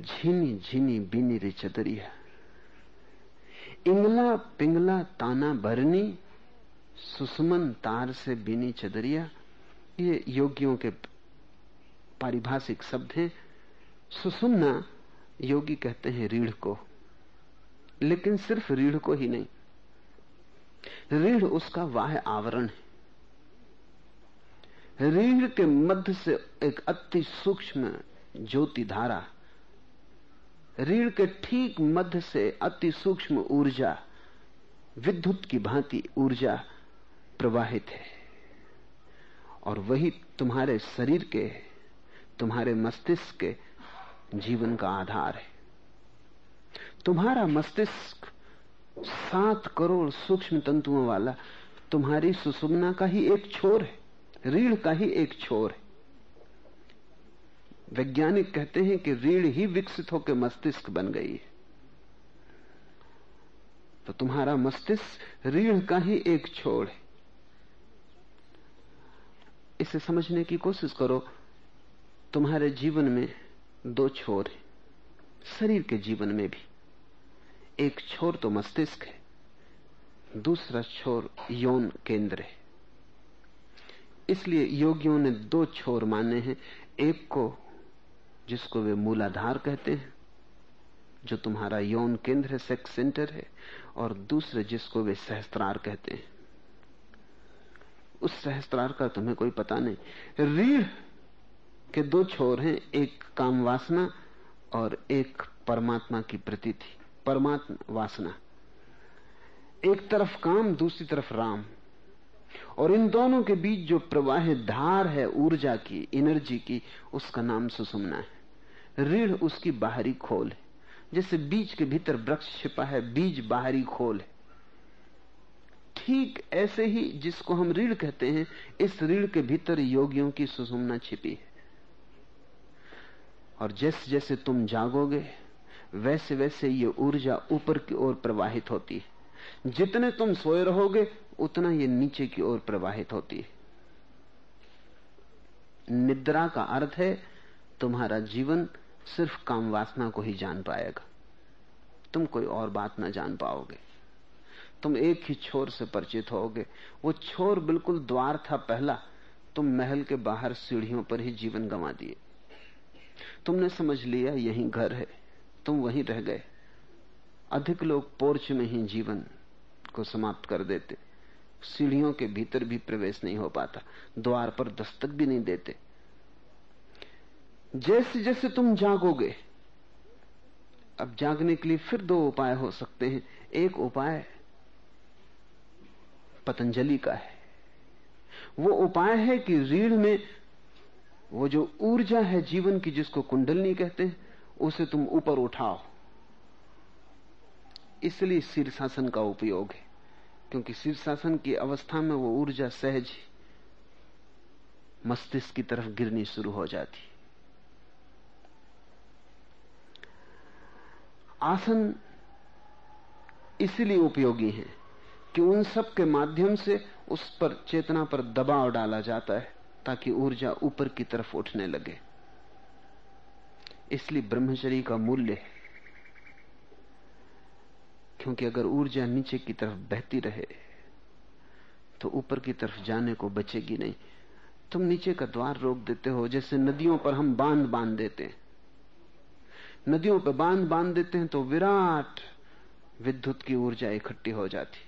झीनी झीनी बीनी रे चदरिया इंगला पिंगला ताना भरनी सुषमन तार से बीनी चदरिया ये योगियों के पारिभाषिक शब्द हैं। सुसुमना योगी कहते हैं रीढ़ को, लेकिन सिर्फ़ रीढ़ को ही नहीं। रीढ़ उसका वाह आवरण है। रीढ़ के मध्य से एक अति सूक्ष्म ज्योति धारा रीढ़ के ठीक मध्य से अति सूक्ष्म ऊर्जा, विद्युत की भांति ऊर्जा प्रवाहित है। और वही तुम्हारे शरीर के, तुम्हारे मस्तिष्क के जीवन का आधार है। तुम्हारा मस्तिष्क सात करोड़ सूक्ष्म तंतुओं वाला तुम्हारी सुसुमना का ही एक छोर है, रीढ़ का ही एक छोर है। वैज्ञानिक कहते हैं कि रीढ़ ही विकसित होकर मस्तिष्क बन गई है। तो तुम्हारा मस्तिष्क रीढ़ का ही एक छोर है। इसे समझने की कोशिश करो, तुम्हारे जीवन में दो छोर हैं। शरीर के जीवन में भी। एक छोर तो मस्तिष्क है, दूसरा छोर यौन केंद्र है। इसलिए योगियों ने दो छोर माने हैं, एक को जिसको वे मूलाधार कहते हैं, जो तुम्हारा यौन केंद्र है सेक्स सेंटर है, और दूसरे जिसको वे सहस्त्रार कहते हैं। उस सहस्त्रार का तुम्हें कोई पता नहीं। रीढ़ के दो छोर हैं, एक काम वासना और एक परमात्मा की प्रतीति, परमात्मा वासना। एक तरफ़ काम, दूसरी तरफ़ राम। और इन दोनों के बीच जो प्रवाह धार है, ऊर्जा की एनर्जी की, उसका नाम सुसुमना है। रीढ़ उसकी बाहरी खोल है। जैसे बीज के भीतर वृक्ष छिपा है, बीज बाहरी खोल है। ठीक ऐसे ही जिसको हम रीढ़ कहते हैं, इस रीढ़ के भीतर योगियों की सुसुमना छिपी है। और जैसे जैसे तुम जागोगे वैसे वैसे ये ऊर्जा ऊपर की ओर प्रवाहित होती है। जितने तुम सोए रहोगे, उतना ये नीचे की ओर प्रवाहित होती है। निद्रा का अर्थ है, तुम्हारा जीवन सिर्फ़ काम वासना को ही जान पाएगा। तुम कोई और बात ना जान पाओगे। तुम एक ही छोर से परिचित होगे। वो छोर बिल्कुल द्वार था पहला। तुम महल के बाहर सीढ़ियों पर ही जीवन गंवा दिए। तुमने समझ लिया यही घर है। तुम वहीं रह गए। अधिक लोग पोर्च में ही जीवन को समाप्त कर देते। सीढ़ियों के भीतर भी प्रवेश नहीं हो पाता। द्वार पर दस्तक भी नहीं देते। जैसे जैसे तुम जागोगे, अब जागने के लिए फिर दो उपाय हो सकते हैं। एक उपाय पतंजलि का है। वो उपाय है कि रीढ़ में वो जो ऊर्जा है जीवन की जिसको कुंडलनी कहते हैं, उसे तुम ऊपर उठाओ। इसलिए शीर्षासन का उपयोग है। क्योंकि शीर्षासन की अवस्था में वो ऊर्जा सहज मस्तिष्क की तरफ़ गिरनी शुरू हो जाती। आसन इसलिए उपयोगी है कि उन सब के माध्यम से उस पर चेतना पर दबाव डाला जाता है, ताकि ऊर्जा ऊपर की तरफ़ उठने लगे। इसलिए ब्रह्मचरी का मूल्य है। क्योंकि अगर ऊर्जा नीचे की तरफ़ बहती रहे तो ऊपर की तरफ़ जाने को बचेगी नहीं। तुम नीचे का द्वार रोक देते हो, जैसे नदियों पर हम बाँध बाँध देते हैं। नदियों पर बाँध बाँध देते हैं तो विराट विद्युत की ऊर्जा इकट्ठी हो जाती।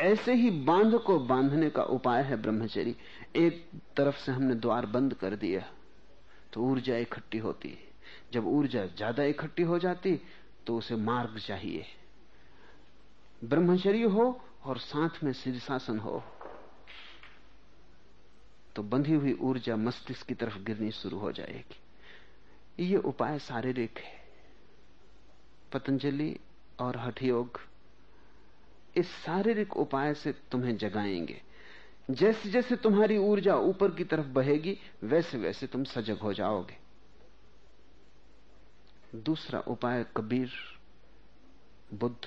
ऐसे ही बाँध को बांधने का उपाय है ब्रह्मचरी। एक तरफ़ से हमने द्वार बंद कर दिया तो ऊर्जा इकट्ठी होती जब ऊर्जा ज़्यादा इकट्ठी हो जाती तो उसे मार्ग चाहिए। ब्रह्मचर्य हो और साथ में शीर्षासन हो। तो बंधी हुई ऊर्जा मस्तिष्क की तरफ़ गिरनी शुरू हो जाएगी। ये उपाय शारीरिक है। पतंजलि और हठयोग इस शारीरिक उपाय से तुम्हें जगाएँगे। जैसे जैसे तुम्हारी ऊर्जा ऊपर की तरफ़ बहेगी वैसे वैसे तुम सजग हो जाओगे। दूसरा उपाय कबीर, बुद्ध,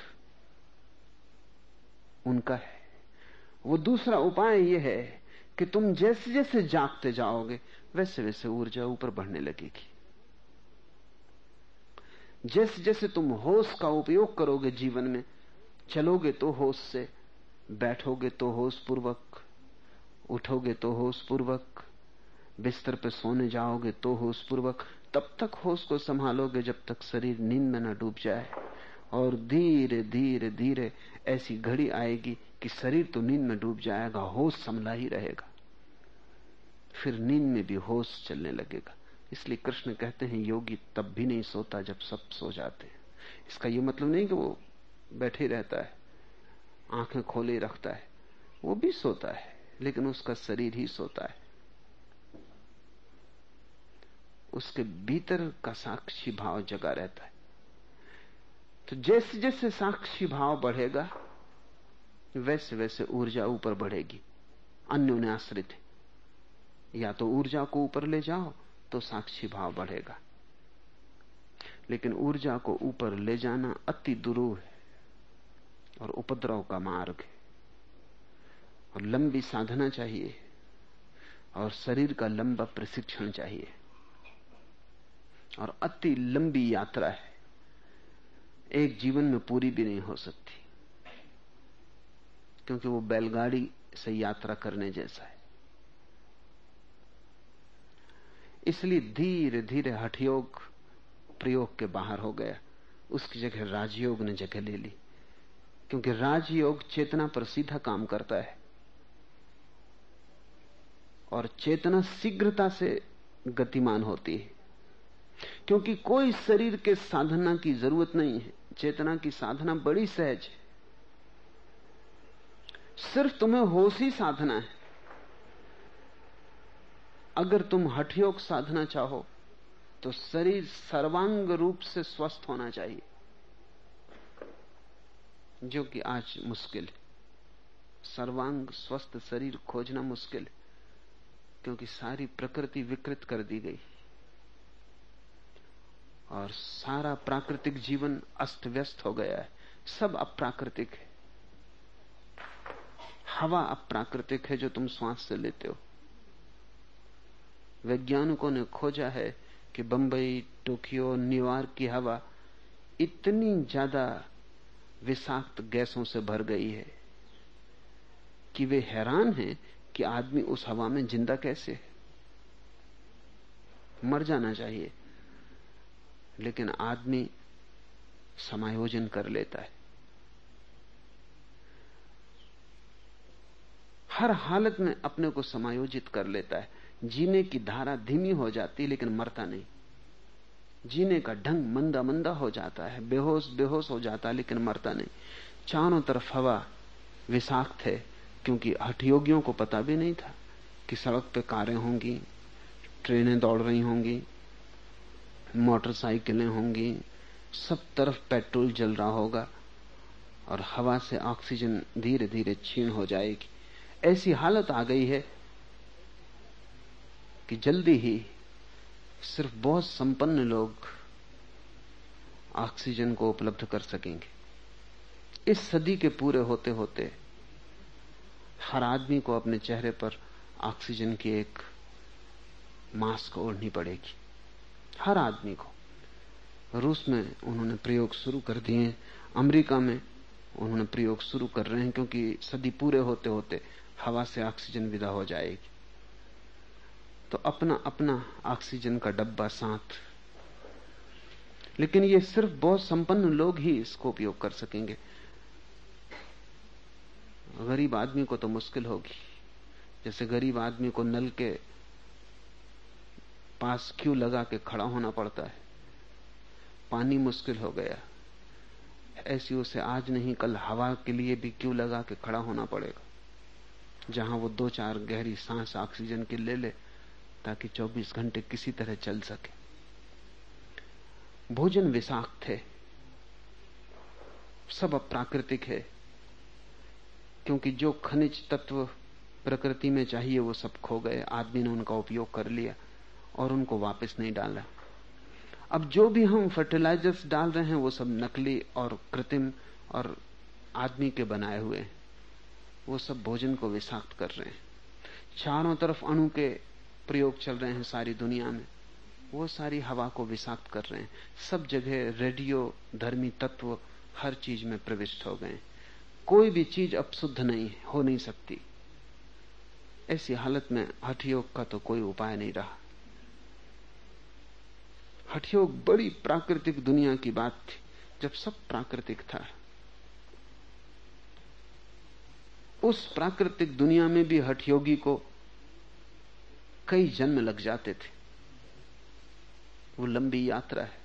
उनका है। वो दूसरा उपाय यह है कि तुम जैसे जैसे जागते जाओगे वैसे वैसे ऊर्जा ऊपर बढ़ने लगेगी। जैसे जैसे तुम होश का उपयोग करोगे जीवन में, चलोगे तो होश से, बैठोगे तो होश पूर्वक, उठोगे तो होश पूर्वक, बिस्तर पे सोने जाओगे तो होश पूर्वक तब तक होश को संभालोगे जब तक शरीर नींद में न डूब जाए। और धीरे धीरे धीरे ऐसी घड़ी आएगी कि शरीर तो नींद में डूब जाएगा, होश संभला ही रहेगा। फिर नींद में भी होश चलने लगेगा। इसलिए कृष्ण कहते हैं, योगी तब भी नहीं सोता जब सब सो जाते हैं। इसका यह मतलब नहीं कि वो बैठे रहता है, आँखें खोले रखता है, वो भी सोता है, लेकिन उसका शरीर ही सोता है। उसके भीतर का साक्षी भाव जगा रहता है। तो जैसे जैसे साक्षी भाव बढ़ेगा, वैसे वैसे ऊर्जा ऊपर बढ़ेगी। अन्य उन्हें आश्रित है। या तो ऊर्जा को ऊपर ले जाओ तो साक्षी भाव बढ़ेगा। लेकिन ऊर्जा को ऊपर ले जाना अति दुरूह है और उपद्रव का मार्ग है। और लंबी साधना चाहिए और शरीर का लंबा प्रशिक्षण चाहिए। और अति लंबी यात्रा है। एक जीवन में पूरी भी नहीं हो सकती, क्योंकि वो बैलगाड़ी से यात्रा करने जैसा है। इसलिए धीरे धीरे हठयोग प्रयोग के बाहर हो गया। उसकी जगह राजयोग ने जगह ले ली, क्योंकि राजयोग चेतना पर सीधा काम करता है और चेतना शीघ्रता से गतिमान होती है। क्योंकि कोई शरीर के साधना की ज़रूरत नहीं है, चेतना की साधना बड़ी सहज है। सिर्फ़ तुम्हें होश ही साधना है। अगर तुम हठयोग साधना चाहो तो शरीर सर्वांग रूप से स्वस्थ होना चाहिए, जो कि आज मुश्किल है। सर्वांग स्वस्थ शरीर खोजना मुश्किल है, क्योंकि सारी प्रकृति विकृत कर दी गई और सारा प्राकृतिक जीवन अस्त व्यस्त हो गया है। सब अप्राकृतिक है। हवा अप्राकृतिक है जो तुम श्वास से लेते हो। वैज्ञानिकों ने खोजा है कि बंबई, टोक्यो, न्यूयॉर्क की हवा इतनी ज़्यादा विषाक्त गैसों से भर गई है कि वे हैरान हैं कि आदमी उस हवा में ज़िंदा कैसे है। मर जाना चाहिए। लेकिन आदमी समायोजन कर लेता है। हर हालत में अपने को समायोजित कर लेता है। जीने की धारा धीमी हो जाती लेकिन मरता नहीं। जीने का ढंग मंदा मंदा हो जाता है, बेहोश बेहोश हो जाता है, लेकिन मरता नहीं। चारों तरफ़ हवा विषाक्त है, क्योंकि हठयोगियों को पता भी नहीं था कि सड़क पे कारें होंगी, ट्रेनें दौड़ रही होंगी मोटरसाइकिलें होंगी, सब तरफ़ पेट्रोल जल रहा होगा और हवा से ऑक्सीजन धीरे धीरे छीण हो जाएगी। ऐसी हालत आ गई है कि जल्दी ही सिर्फ़ बहुत संपन्न लोग ऑक्सीजन को उपलब्ध कर सकेंगे। इस सदी के पूरे होते होते हर आदमी को अपने चेहरे पर ऑक्सीजन की एक मास्क ओढ़नी पड़ेगी। हर आदमी को। रूस में उन्होंने प्रयोग शुरू कर दिए, अमेरिका में उन्होंने प्रयोग शुरू कर रहे हैं, क्योंकि सदी पूरे होते होते हवा से ऑक्सीजन विदा हो जाएगी। तो अपना अपना ऑक्सीजन का डब्बा साथ। लेकिन ये सिर्फ़ बहुत संपन्न लोग ही इसको उपयोग कर सकेंगे। गरीब आदमी को तो मुश्किल होगी। जैसे गरीब आदमी को नल के पास क्यों लगा के खड़ा होना पड़ता है? पानी मुश्किल हो गया। ऐसी उसे आज नहीं, कल हवा के लिए भी क्यों लगा के खड़ा होना पड़ेगा? जहाँ वो दो चार गहरी सांस ऑक्सीजन की ले ले, ताकि 24 घंटे किसी तरह चल सके। भोजन विषाक्त है। सब अप्राकृतिक है। क्योंकि जो खनिज तत्व प्रकृति में चाहिए, वो सब खो गए। आदमी ने उनका उपयोग कर लिया। और उनको वापस नहीं डाला। अब जो भी हम फर्टिलाइजर्स डाल रहे हैं, वो सब नकली और कृत्रिम और आदमी के बनाए हुए हैं। वो सब भोजन को विषाक्त कर रहे हैं। चारों तरफ़ अणु के प्रयोग चल रहे हैं सारी दुनिया में। वो सारी हवा को विषाक्त कर रहे हैं। सब जगह रेडियो, धर्मी तत्व हर चीज़ में प्रविष्ट हो गए कोई भी चीज़ अब शुद्ध नहीं, हो नहीं सकती। ऐसी हालत में हठयोग का तो कोई उपाय नहीं रहा। हठयोग बड़ी प्राकृतिक दुनिया की बात थी, जब सब प्राकृतिक था। उस प्राकृतिक दुनिया में भी हठयोगी को कई जन्म लग जाते थे। वो लंबी यात्रा है,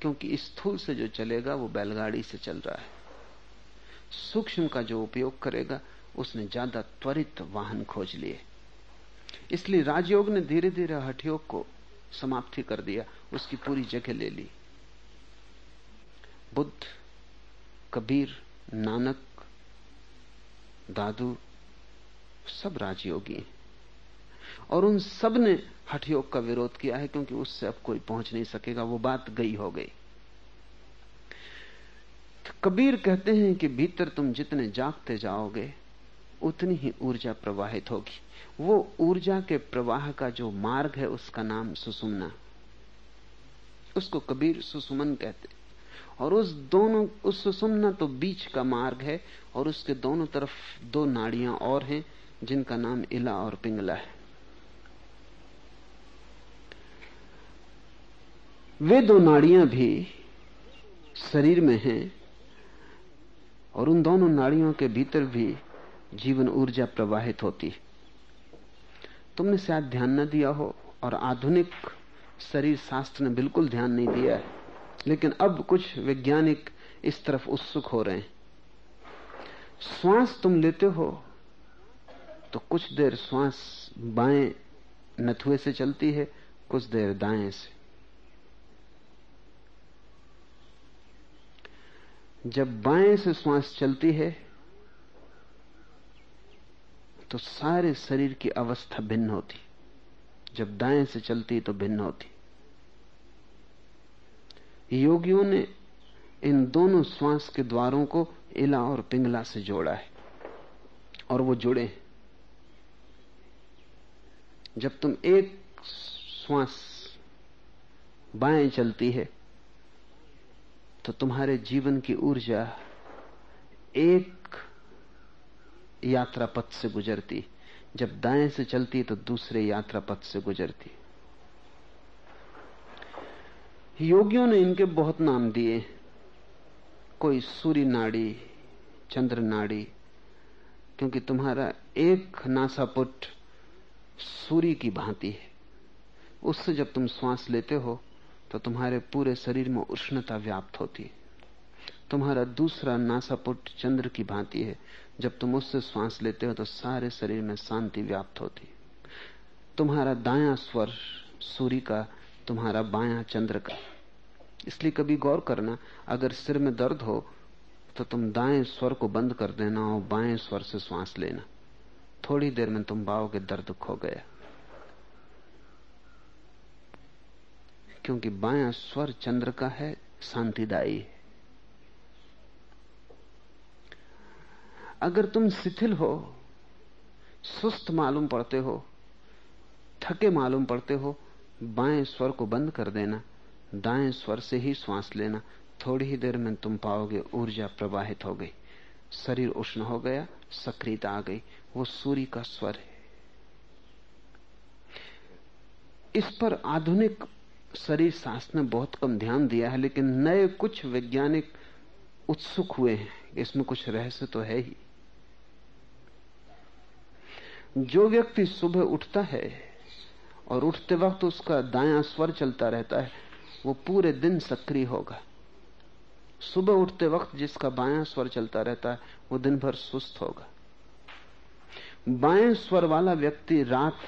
क्योंकि स्थूल से जो चलेगा, वो बैलगाड़ी से चल रहा है। सूक्ष्म का जो उपयोग करेगा, उसने ज़्यादा त्वरित वाहन खोज लिए। इसलिए राजयोग ने धीरे धीरे हठयोग को समाप्ति कर दिया, उसकी पूरी जगह ले ली। बुद्ध, कबीर, नानक, दादू, सब राजयोगी हैं। और उन सबने हठयोग का विरोध किया है, क्योंकि उससे अब कोई पहुँच नहीं सकेगा, वो बात गई हो गई। तो कबीर कहते हैं कि भीतर तुम जितने जागते जाओगे, उतनी ही ऊर्जा प्रवाहित होगी। वो ऊर्जा के प्रवाह का जो मार्ग है उसका नाम सुसुमना। उसको कबीर सुसुमन कहते और उस दोनों, उस सुसुमना तो बीच का मार्ग है और उसके दोनों तरफ़ दो नाड़ियाँ और हैं, जिनका नाम इला और पिंगला है। वे दो नाड़ियाँ भी शरीर में हैं और उन दोनों नाड़ियों के भीतर भी जीवन ऊर्जा प्रवाहित होती है। तुमने शायद ध्यान न दिया हो और आधुनिक शरीर शास्त्र ने बिल्कुल ध्यान नहीं दिया है। लेकिन अब कुछ वैज्ञानिक इस तरफ़ उत्सुक हो रहे हैं। श्वास तुम लेते हो तो कुछ देर श्वास बाएँ नथुए से चलती है, कुछ देर दाएँ से। जब बाएँ से श्वास चलती है तो सारे शरीर की अवस्था भिन्न होती। जब दाएँ से चलती तो भिन्न होती। योगियों ने इन दोनों श्वास के द्वारों को इला और पिंगला से जोड़ा है और वो जुड़े हैं। जब तुम एक श्वास बाएँ चलती है तो तुम्हारे जीवन की ऊर्जा एक यात्रा पथ से गुजरती। जब दाएँ से चलती तो दूसरे यात्रा पथ से गुजरती। योगियों ने इनके बहुत नाम दिए। कोई सूर्य नाड़ी, चंद्र नाड़ी, क्योंकि तुम्हारा एक नासापुट सूर्य की भांति है। उससे जब तुम श्वास लेते हो तो तुम्हारे पूरे शरीर में उष्णता व्याप्त होती है। तुम्हारा दूसरा नासापुट चंद्र की भांति है। जब तुम उससे श्वास लेते हो तो सारे शरीर में शांति व्याप्त होती तुम्हारा दाया स्वर सूर्य का, तुम्हारा बाया चंद्र का। इसलिए कभी गौर करना, अगर सिर में दर्द हो तो तुम दाएँ स्वर को बंद कर देना और बाएँ स्वर से श्वास लेना। थोड़ी देर में तुम पाओगे दर्द खो गया। क्योंकि बाया स्वर चंद्र का है, शांतिदायी है। अगर तुम शिथिल हो, सुस्त मालूम पड़ते हो, थके मालूम पड़ते हो, बाएँ स्वर को बंद कर देना, दाएँ स्वर से ही श्वास लेना, थोड़ी ही देर में तुम पाओगे ऊर्जा प्रवाहित हो गई। शरीर उष्ण हो गया, सक्रियता आ गई, वो सूर्य का स्वर है। इस पर आधुनिक शरीर शास्त्र ने बहुत कम ध्यान दिया है, लेकिन नए कुछ वैज्ञानिक उत्सुक हुए हैं, इसमें कुछ रहस्य तो है ही। जो व्यक्ति सुबह उठता है और उठते वक्त उसका दायां स्वर चलता रहता है, वो पूरे दिन सक्रिय होगा। सुबह उठते वक्त जिसका बायां स्वर चलता रहता है, वो दिन भर सुस्त होगा। बाएँ स्वर वाला व्यक्ति रात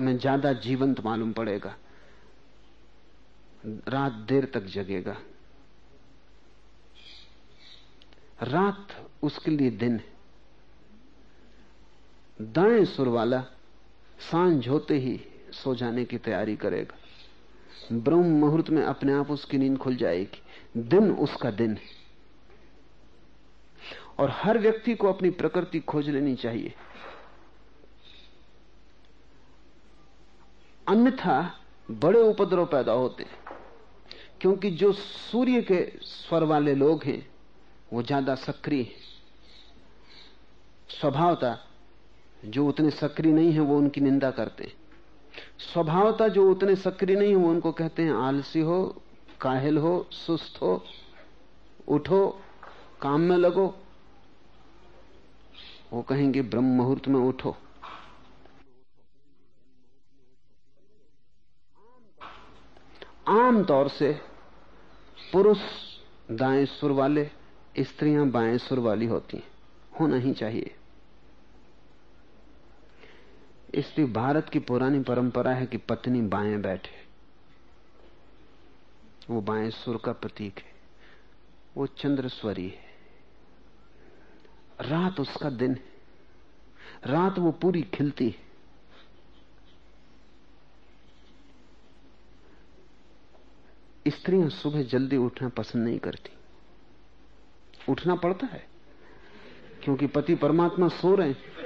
में ज़्यादा जीवंत मालूम पड़ेगा। रात देर तक जगेगा। रात उसके लिए दिन है। दाएँ सुर वाला साँझ होते ही सो जाने की तैयारी करेगा। ब्रह्म मुहूर्त में अपने आप उसकी नींद खुल जाएगी। दिन उसका दिन है। और हर व्यक्ति को अपनी प्रकृति खोज लेनी चाहिए। अन्यथा बड़े उपद्रव पैदा होते क्योंकि जो सूर्य के स्वर वाले लोग हैं, वो ज़्यादा सक्रिय स्वभावता जो उतने सक्रिय नहीं है, वो उनकी निंदा करते हैं। स्वभावता जो उतने सक्रिय नहीं है, वो उनको कहते हैं, आलसी हो, काहिल हो, सुस्त हो, उठो, काम में लगो। वो कहेंगे, ब्रह्म मुहूर्त में उठो। आम तौर से पुरुष दाएँ सुर वाले, स्त्रियाँ बाएँ सुर वाली होती हैं। होना ही चाहिए। इसलिए भारत की पुरानी परंपरा है कि पत्नी बाएँ बैठे। वो बाएँ सुर का प्रतीक है। वो चंद्रस्वरी है। रात उसका दिन है। रात वो पूरी खिलती है। स्त्रियाँ सुबह जल्दी उठना पसंद नहीं करती। उठना पड़ता है, क्योंकि पति परमात्मा सो रहे हैं।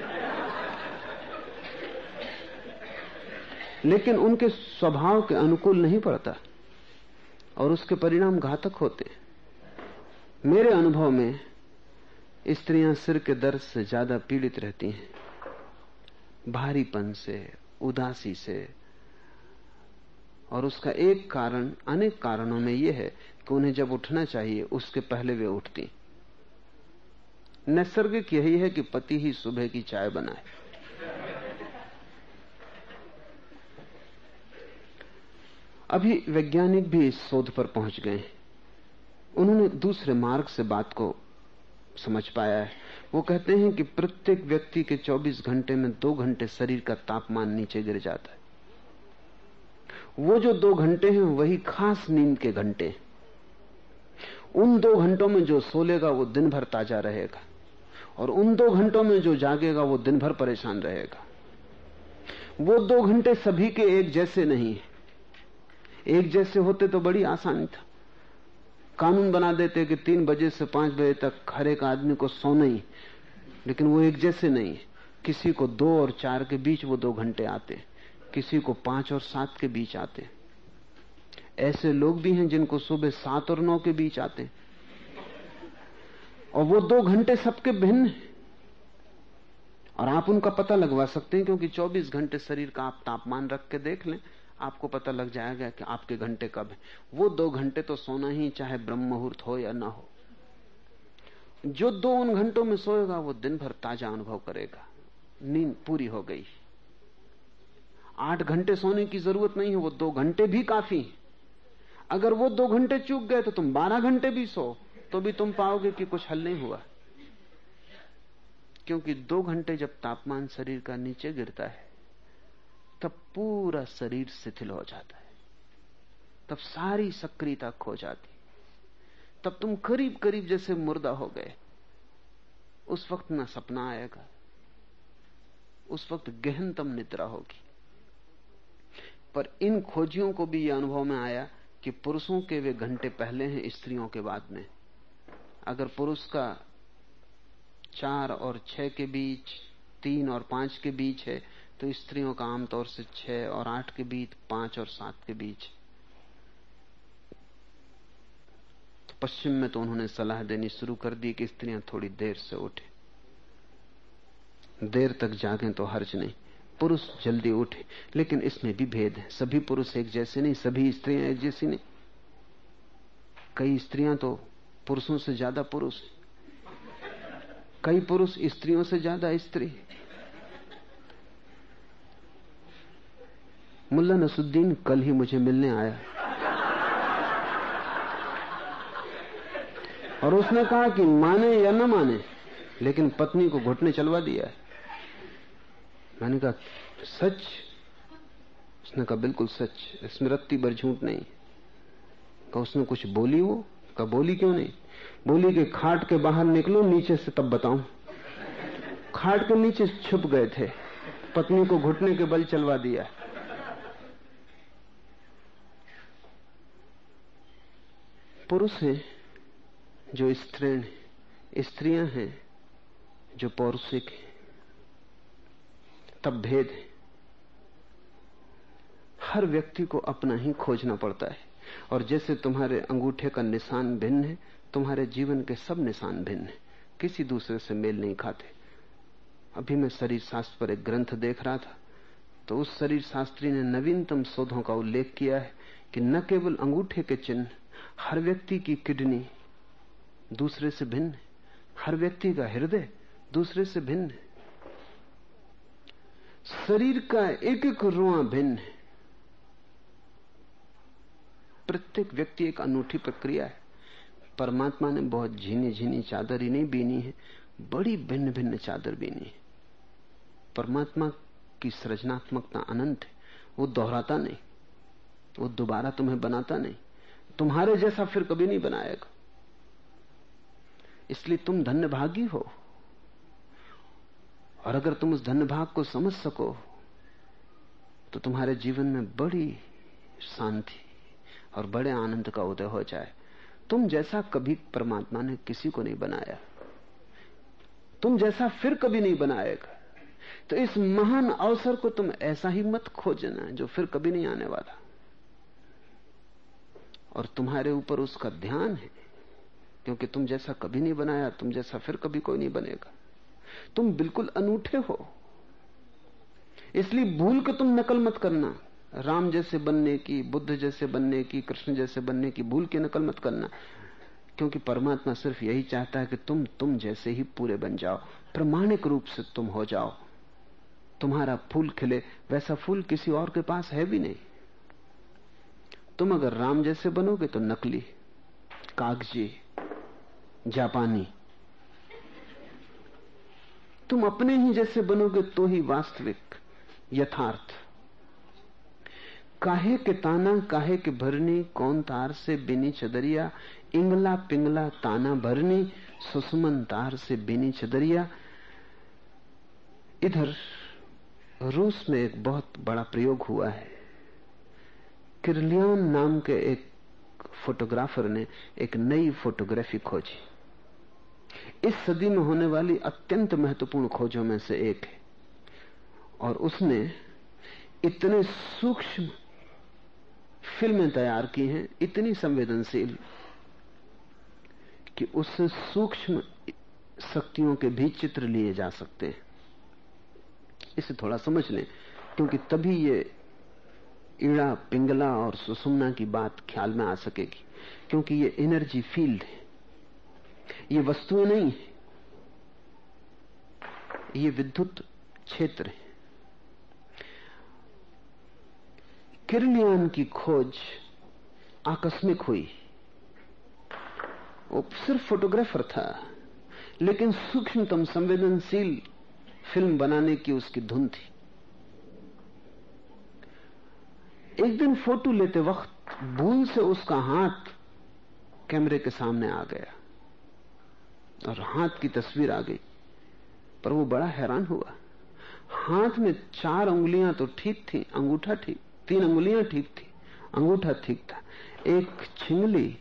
लेकिन उनके स्वभाव के अनुकूल नहीं पड़ता और उसके परिणाम घातक होते। मेरे अनुभव में स्त्रियाँ सिर के दर्द से ज़्यादा पीड़ित रहती हैं। भारीपन से, उदासी से। और उसका एक कारण, अनेक कारणों में यह है कि उन्हें जब उठना चाहिए, उसके पहले वे उठती। नैसर्गिक यही है कि पति ही सुबह की चाय बनाए। अभी वैज्ञानिक भी इस शोध पर पहुँच गए हैं। उन्होंने दूसरे मार्ग से बात को समझ पाया है। वो कहते हैं कि प्रत्येक व्यक्ति के 24 घंटे में दो घंटे शरीर का तापमान नीचे गिर जाता है। वो जो दो घंटे हैं, वही खास नींद के घंटे हैं। उन दो घंटों में जो सोलेगा, वो दिन भर ताज़ा रहेगा। और उन दो घंटों में जो जागेगा, वो दिन भर परेशान रहेगा। वो दो घंटे सभी के एक जैसे नहीं है। एक जैसे होते तो बड़ी आसानी था। कानून बना देते कि तीन बजे से पाँच बजे तक हर एक आदमी को सोना ही लेकिन वो एक जैसे नहीं किसी को दो और चार के बीच वो दो घंटे आते किसी को पाँच और सात के बीच आते ऐसे लोग भी हैं जिनको सुबह सात और नौ के बीच आते और वो दो घंटे सबके भिन्न हैं। और आप उनका पता लगवा सकते हैं, क्योंकि 24 घंटे शरीर का आप तापमान रख के देख लें आपको पता लग जाएगा कि आपके घंटे कब है। वो दो घंटे तो सोना ही, चाहे ब्रह्म मुहूर्त हो या ना हो। जो दो उन घंटों में सोएगा, वो दिन भर ताज़ा अनुभव करेगा। नींद पूरी हो गई। आठ घंटे सोने की ज़रूरत नहीं है, वो दो घंटे भी काफ़ी है। अगर वो दो घंटे चूक गए तो तुम बारह घंटे भी सो तो भी तुम पाओगे कि कुछ हल नहीं हुआ। क्योंकि दो घंटे जब तापमान शरीर का नीचे गिरता है तब पूरा शरीर शिथिल हो जाता है। तब सारी सक्रियता खो जाती तब तुम करीब करीब जैसे मुर्दा हो गए। उस वक्त ना सपना आएगा। उस वक्त गहनतम निद्रा होगी। पर इन खोजियों को भी यह अनुभव में आया कि पुरुषों के वे घंटे पहले हैं, स्त्रियों के बाद में। अगर पुरुष का चार और छह के बीच, तीन और पाँच के बीच है तो स्त्रियों का आमतौर से छह और आठ के बीच, पाँच और सात के बीच। तो पश्चिम में तो उन्होंने सलाह देनी शुरू कर दी कि स्त्रियाँ थोड़ी देर से उठे। देर तक जागें तो हर्ज नहीं। पुरुष जल्दी उठे, लेकिन इसमें भी भेद है। सभी पुरुष एक जैसे नहीं, सभी स्त्रियाँ एक जैसी नहीं। कई स्त्रियाँ तो पुरुषों से ज़्यादा पुरुष कई पुरुष स्त्रियों से ज़्यादा स्त्री मुल्ला नसुद्दीन कल ही मुझे मिलने आया। और उसने कहा कि माने या न माने, लेकिन पत्नी को घुटने चलवा दिया है। मैंने कहा, सच? उसने कहा, बिल्कुल सच। स्मृति बर झूठ नहीं। कहा, उसने कुछ बोली वो? कहा, बोली क्यों नहीं? बोली कि खाट के बाहर निकलो, नीचे से तब बताऊँ। खाट के नीचे छुप गए थे। पत्नी को घुटने के बल चलवा दिया। पुरुष हैं, जो स्त्रीण स्त्रियाँ हैं, जो पौरुषिक हैं। तब भेद है। हर व्यक्ति को अपना ही खोजना पड़ता है। और जैसे तुम्हारे अंगूठे का निशान भिन्न है, तुम्हारे जीवन के सब निशान भिन्न है। किसी दूसरे से मेल नहीं खाते। अभी मैं शरीर शास्त्र पर एक ग्रंथ देख रहा था तो उस शरीर शास्त्री ने नवीनतम शोधों का उल्लेख किया है कि न केवल अंगूठे के चिन्ह हर व्यक्ति की किडनी दूसरे से भिन्न है। हर व्यक्ति का हृदय दूसरे से भिन्न है। शरीर का एक एक रुआ भिन्न है। प्रत्येक व्यक्ति एक अनूठी प्रक्रिया है। परमात्मा ने बहुत झीनी झीनी चादर ही नहीं बीनी है, बड़ी भिन्न भिन्न चादर बीनी है। परमात्मा की सृजनात्मकता अनंत है, वो दोहराता नहीं, वो दोबारा तुम्हें बनाता नहीं। तुम्हारे जैसा फिर कभी नहीं बनाएगा। इसलिए तुम धन्य भागी हो। और अगर तुम उस धन्य भाग को समझ सको तो तुम्हारे जीवन में बड़ी शांति और बड़े आनंद का उदय हो जाए। तुम जैसा कभी परमात्मा ने किसी को नहीं बनाया, तुम जैसा फिर कभी नहीं बनाएगा। तो इस महान अवसर को तुम ऐसा ही मत खोजना जो फिर कभी नहीं आने वाला। और तुम्हारे ऊपर उसका ध्यान है। क्योंकि तुम जैसा कभी नहीं बनाया, तुम जैसा फिर कभी कोई नहीं बनेगा। तुम बिल्कुल अनूठे हो। इसलिए भूल के तुम नकल मत करना। राम जैसे बनने की, बुद्ध जैसे बनने की, कृष्ण जैसे बनने की भूल के नकल मत करना। क्योंकि परमात्मा सिर्फ़ यही चाहता है कि तुम तुम जैसे ही पूरे बन जाओ। प्रमाणिक रूप से तुम हो जाओ। तुम्हारा फूल खिले, वैसा फूल किसी और के पास है भी नहीं। तुम अगर राम जैसे बनोगे तो नकली, कागज़ी, जापानी। तुम अपने ही जैसे बनोगे तो ही वास्तविक, यथार्थ। काहे के ताना, काहे के भरनी, कौन तार से बिनी चदरिया इंगला पिंगला ताना भरनी सुषमन तार से बिनी चदरिया इधर, रूस में एक बहुत बड़ा प्रयोग हुआ है। किरलियान नाम के एक फोटोग्राफर ने एक नई फोटोग्राफी खोजी। इस सदी में होने वाली अत्यंत महत्वपूर्ण खोजों में से एक है। और उसने इतने सूक्ष्म फ़िल्में तैयार की हैं, इतनी संवेदनशील कि उससे सूक्ष्म शक्तियों के भी चित्र लिए जा सकते हैं। इसे थोड़ा समझ लें, क्योंकि तभी ये ईड़ा, पिंगला और सुसुमना की बात ख्याल में आ सकेगी, क्योंकि ये एनर्जी फ़ील्ड है। ये वस्तुएँ नहीं है, ये विद्युत क्षेत्र है। किरलियान की खोज आकस्मिक हुई। वो सिर्फ़ फोटोग्राफर था, लेकिन सूक्ष्मतम संवेदनशील फ़िल्म बनाने की उसकी धुन थी। एक दिन फ़ोटो लेते वक्त भूल से उसका हाथ कैमरे के सामने आ गया और हाथ की तस्वीर आ गई, पर वो बड़ा हैरान हुआ। हाथ में चार उंगलियाँ तो ठीक थी, अंगूठा ठीक, तीन उंगलियाँ ठीक थी, अंगूठा ठीक था। एक छिंगली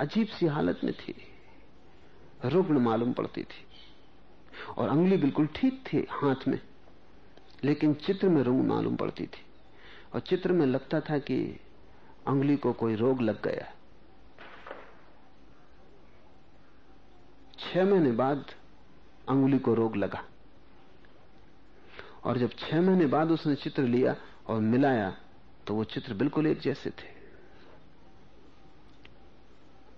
अजीब सी हालत में थी, रुग्ण मालूम पड़ती थी, और अंगुली बिल्कुल ठीक थी हाथ में। लेकिन चित्र में रुंग मालूम पड़ती थी। और चित्र में लगता था कि अंगुली को कोई रोग लग गया। छह महीने बाद अंगुली को रोग लगा। और जब छह महीने बाद उसने चित्र लिया और मिलाया तो वो चित्र बिल्कुल एक जैसे थे।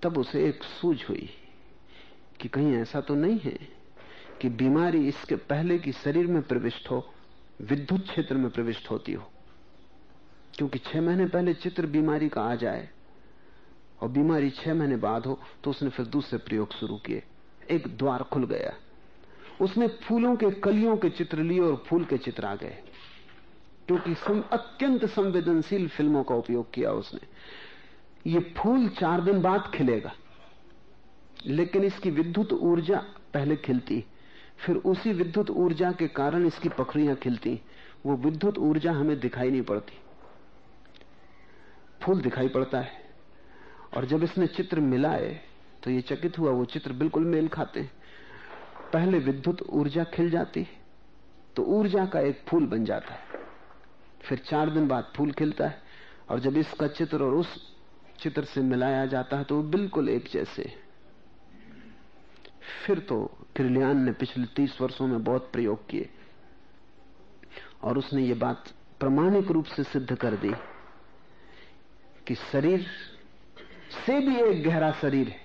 तब उसे एक सूझ हुई कि कहीं ऐसा तो नहीं है कि बीमारी इसके पहले की शरीर में प्रविष्ट हो विद्युत क्षेत्र में प्रविष्ट होती हो। क्योंकि छह महीने पहले चित्र बीमारी का आ जाए और बीमारी छह महीने बाद हो तो उसने फिर दूसरे प्रयोग शुरू किए। एक द्वार खुल गया। उसने फूलों के कलियों के चित्र लिए और फूल के चित्र आ गए। क्योंकि सम, अत्यंत संवेदनशील फ़िल्मों का उपयोग किया उसने। ये फूल चार दिन बाद खिलेगा। लेकिन इसकी विद्युत ऊर्जा पहले खिलती। फिर उसी विद्युत ऊर्जा के कारण इसकी पखड़ियाँ खिलती। वो विद्युत ऊर्जा हमें दिखाई नहीं पड़ती। फूल दिखाई पड़ता है। और जब इसने चित्र मिलाए तो ये चकित हुआ, वो चित्र बिल्कुल मेल खाते हैं। पहले विद्युत ऊर्जा खिल जाती है तो ऊर्जा का एक फूल बन जाता है। फिर चार दिन बाद फूल खिलता है, और जब इसका चित्र और उस चित्र से मिलाया जाता है तो वो बिल्कुल एक जैसे फिर तो क्रिलियान ने पिछले तीस वर्षों में बहुत प्रयोग किए। और उसने ये बात प्रमाणिक रूप से सिद्ध कर दी कि शरीर से भी एक गहरा शरीर है,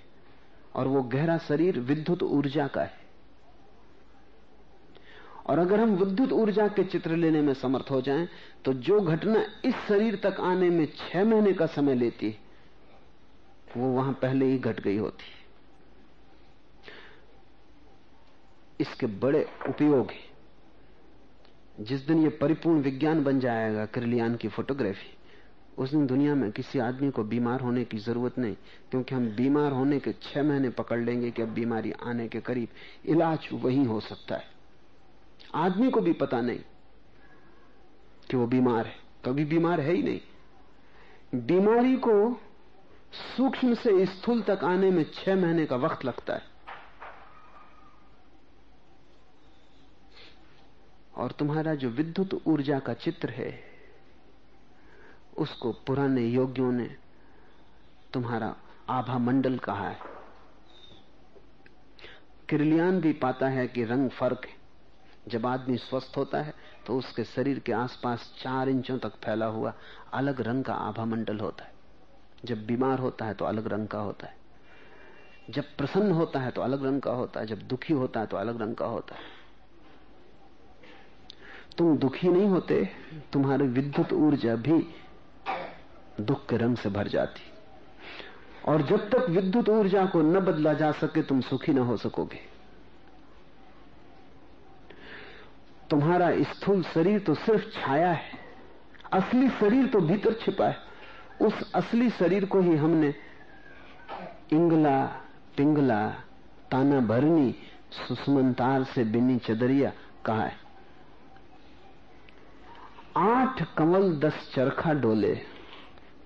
और वो गहरा शरीर विद्युत ऊर्जा का है। और अगर हम विद्युत ऊर्जा के चित्र लेने में समर्थ हो जाएँ तो जो घटना इस शरीर तक आने में छह महीने का समय लेती है, वो वहाँ पहले ही घट गई होती इसके बड़े उपयोग हैं। जिस दिन ये परिपूर्ण विज्ञान बन जाएगा, क्रिलियान की फोटोग्राफी, उस दिन दुनिया में किसी आदमी को बीमार होने की ज़रूरत नहीं, क्योंकि हम बीमार होने के छह महीने पकड़ लेंगे कि अब बीमारी आने के करीब इलाज वही हो सकता है। आदमी को भी पता नहीं कि वो बीमार है। कभी बीमार है ही नहीं। बीमारी को सूक्ष्म से स्थूल तक आने में छह महीने का वक्त लगता है। और तुम्हारा जो विद्युत ऊर्जा का चित्र है, उसको पुराने योगियों ने तुम्हारा आभा मंडल कहा है। किरलियान भी पाता है कि रंग फ़र्क है। जब आदमी स्वस्थ होता है तो उसके शरीर के आसपास चार इंचों तक फैला हुआ अलग रंग का आभा मंडल होता है। जब बीमार होता है तो अलग रंग का होता है। जब प्रसन्न होता है तो अलग रंग का होता है। जब दुखी होता है तो अलग रंग का होता है। तुम दुखी नहीं होते, तुम्हारी विद्युत ऊर्जा भी दुख के रंग से भर जाती। और जब तक विद्युत ऊर्जा को न बदला जा सके, तुम सुखी न हो सकोगे। तुम्हारा स्थूल शरीर तो सिर्फ़ छाया है, असली शरीर तो भीतर छिपा है। उस असली शरीर को ही हमने इंगला, पिंगला ताना भरनी सुषमंतार से बिनी चदरिया कहा है। आठ कमल दस चरखा डोले,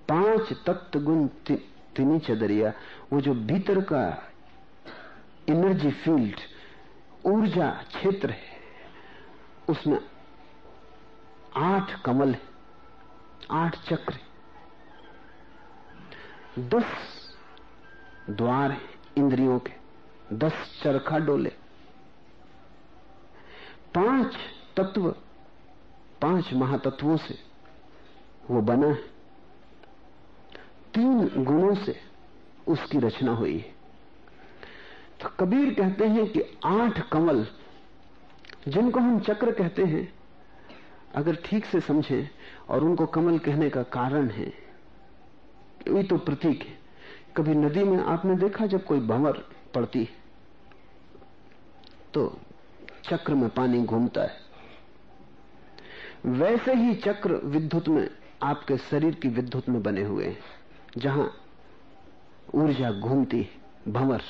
पाँच तत्व गुण तिनी चदरिया। वो जो भीतर का एनर्जी फ़ील्ड ऊर्जा क्षेत्र है, उसमें आठ कमल है, आठ चक्र दस द्वार है इंद्रियों के, दस चरखा डोले। पाँच तत्व पाँच महातत्वों से वो बना है। तीन गुणों से उसकी रचना हुई है। तो कबीर कहते हैं कि आठ कमल जिनको हम चक्र कहते हैं, अगर ठीक से समझें और उनको कमल कहने का कारण है ये तो प्रतीक है। कभी नदी में आपने देखा जब कोई भंवर पड़ती तो चक्र में पानी घूमता है। वैसे ही चक्र विद्युत में, आपके शरीर की विद्युत में बने हुए हैं, जहाँ ऊर्जा घूमती भंवर।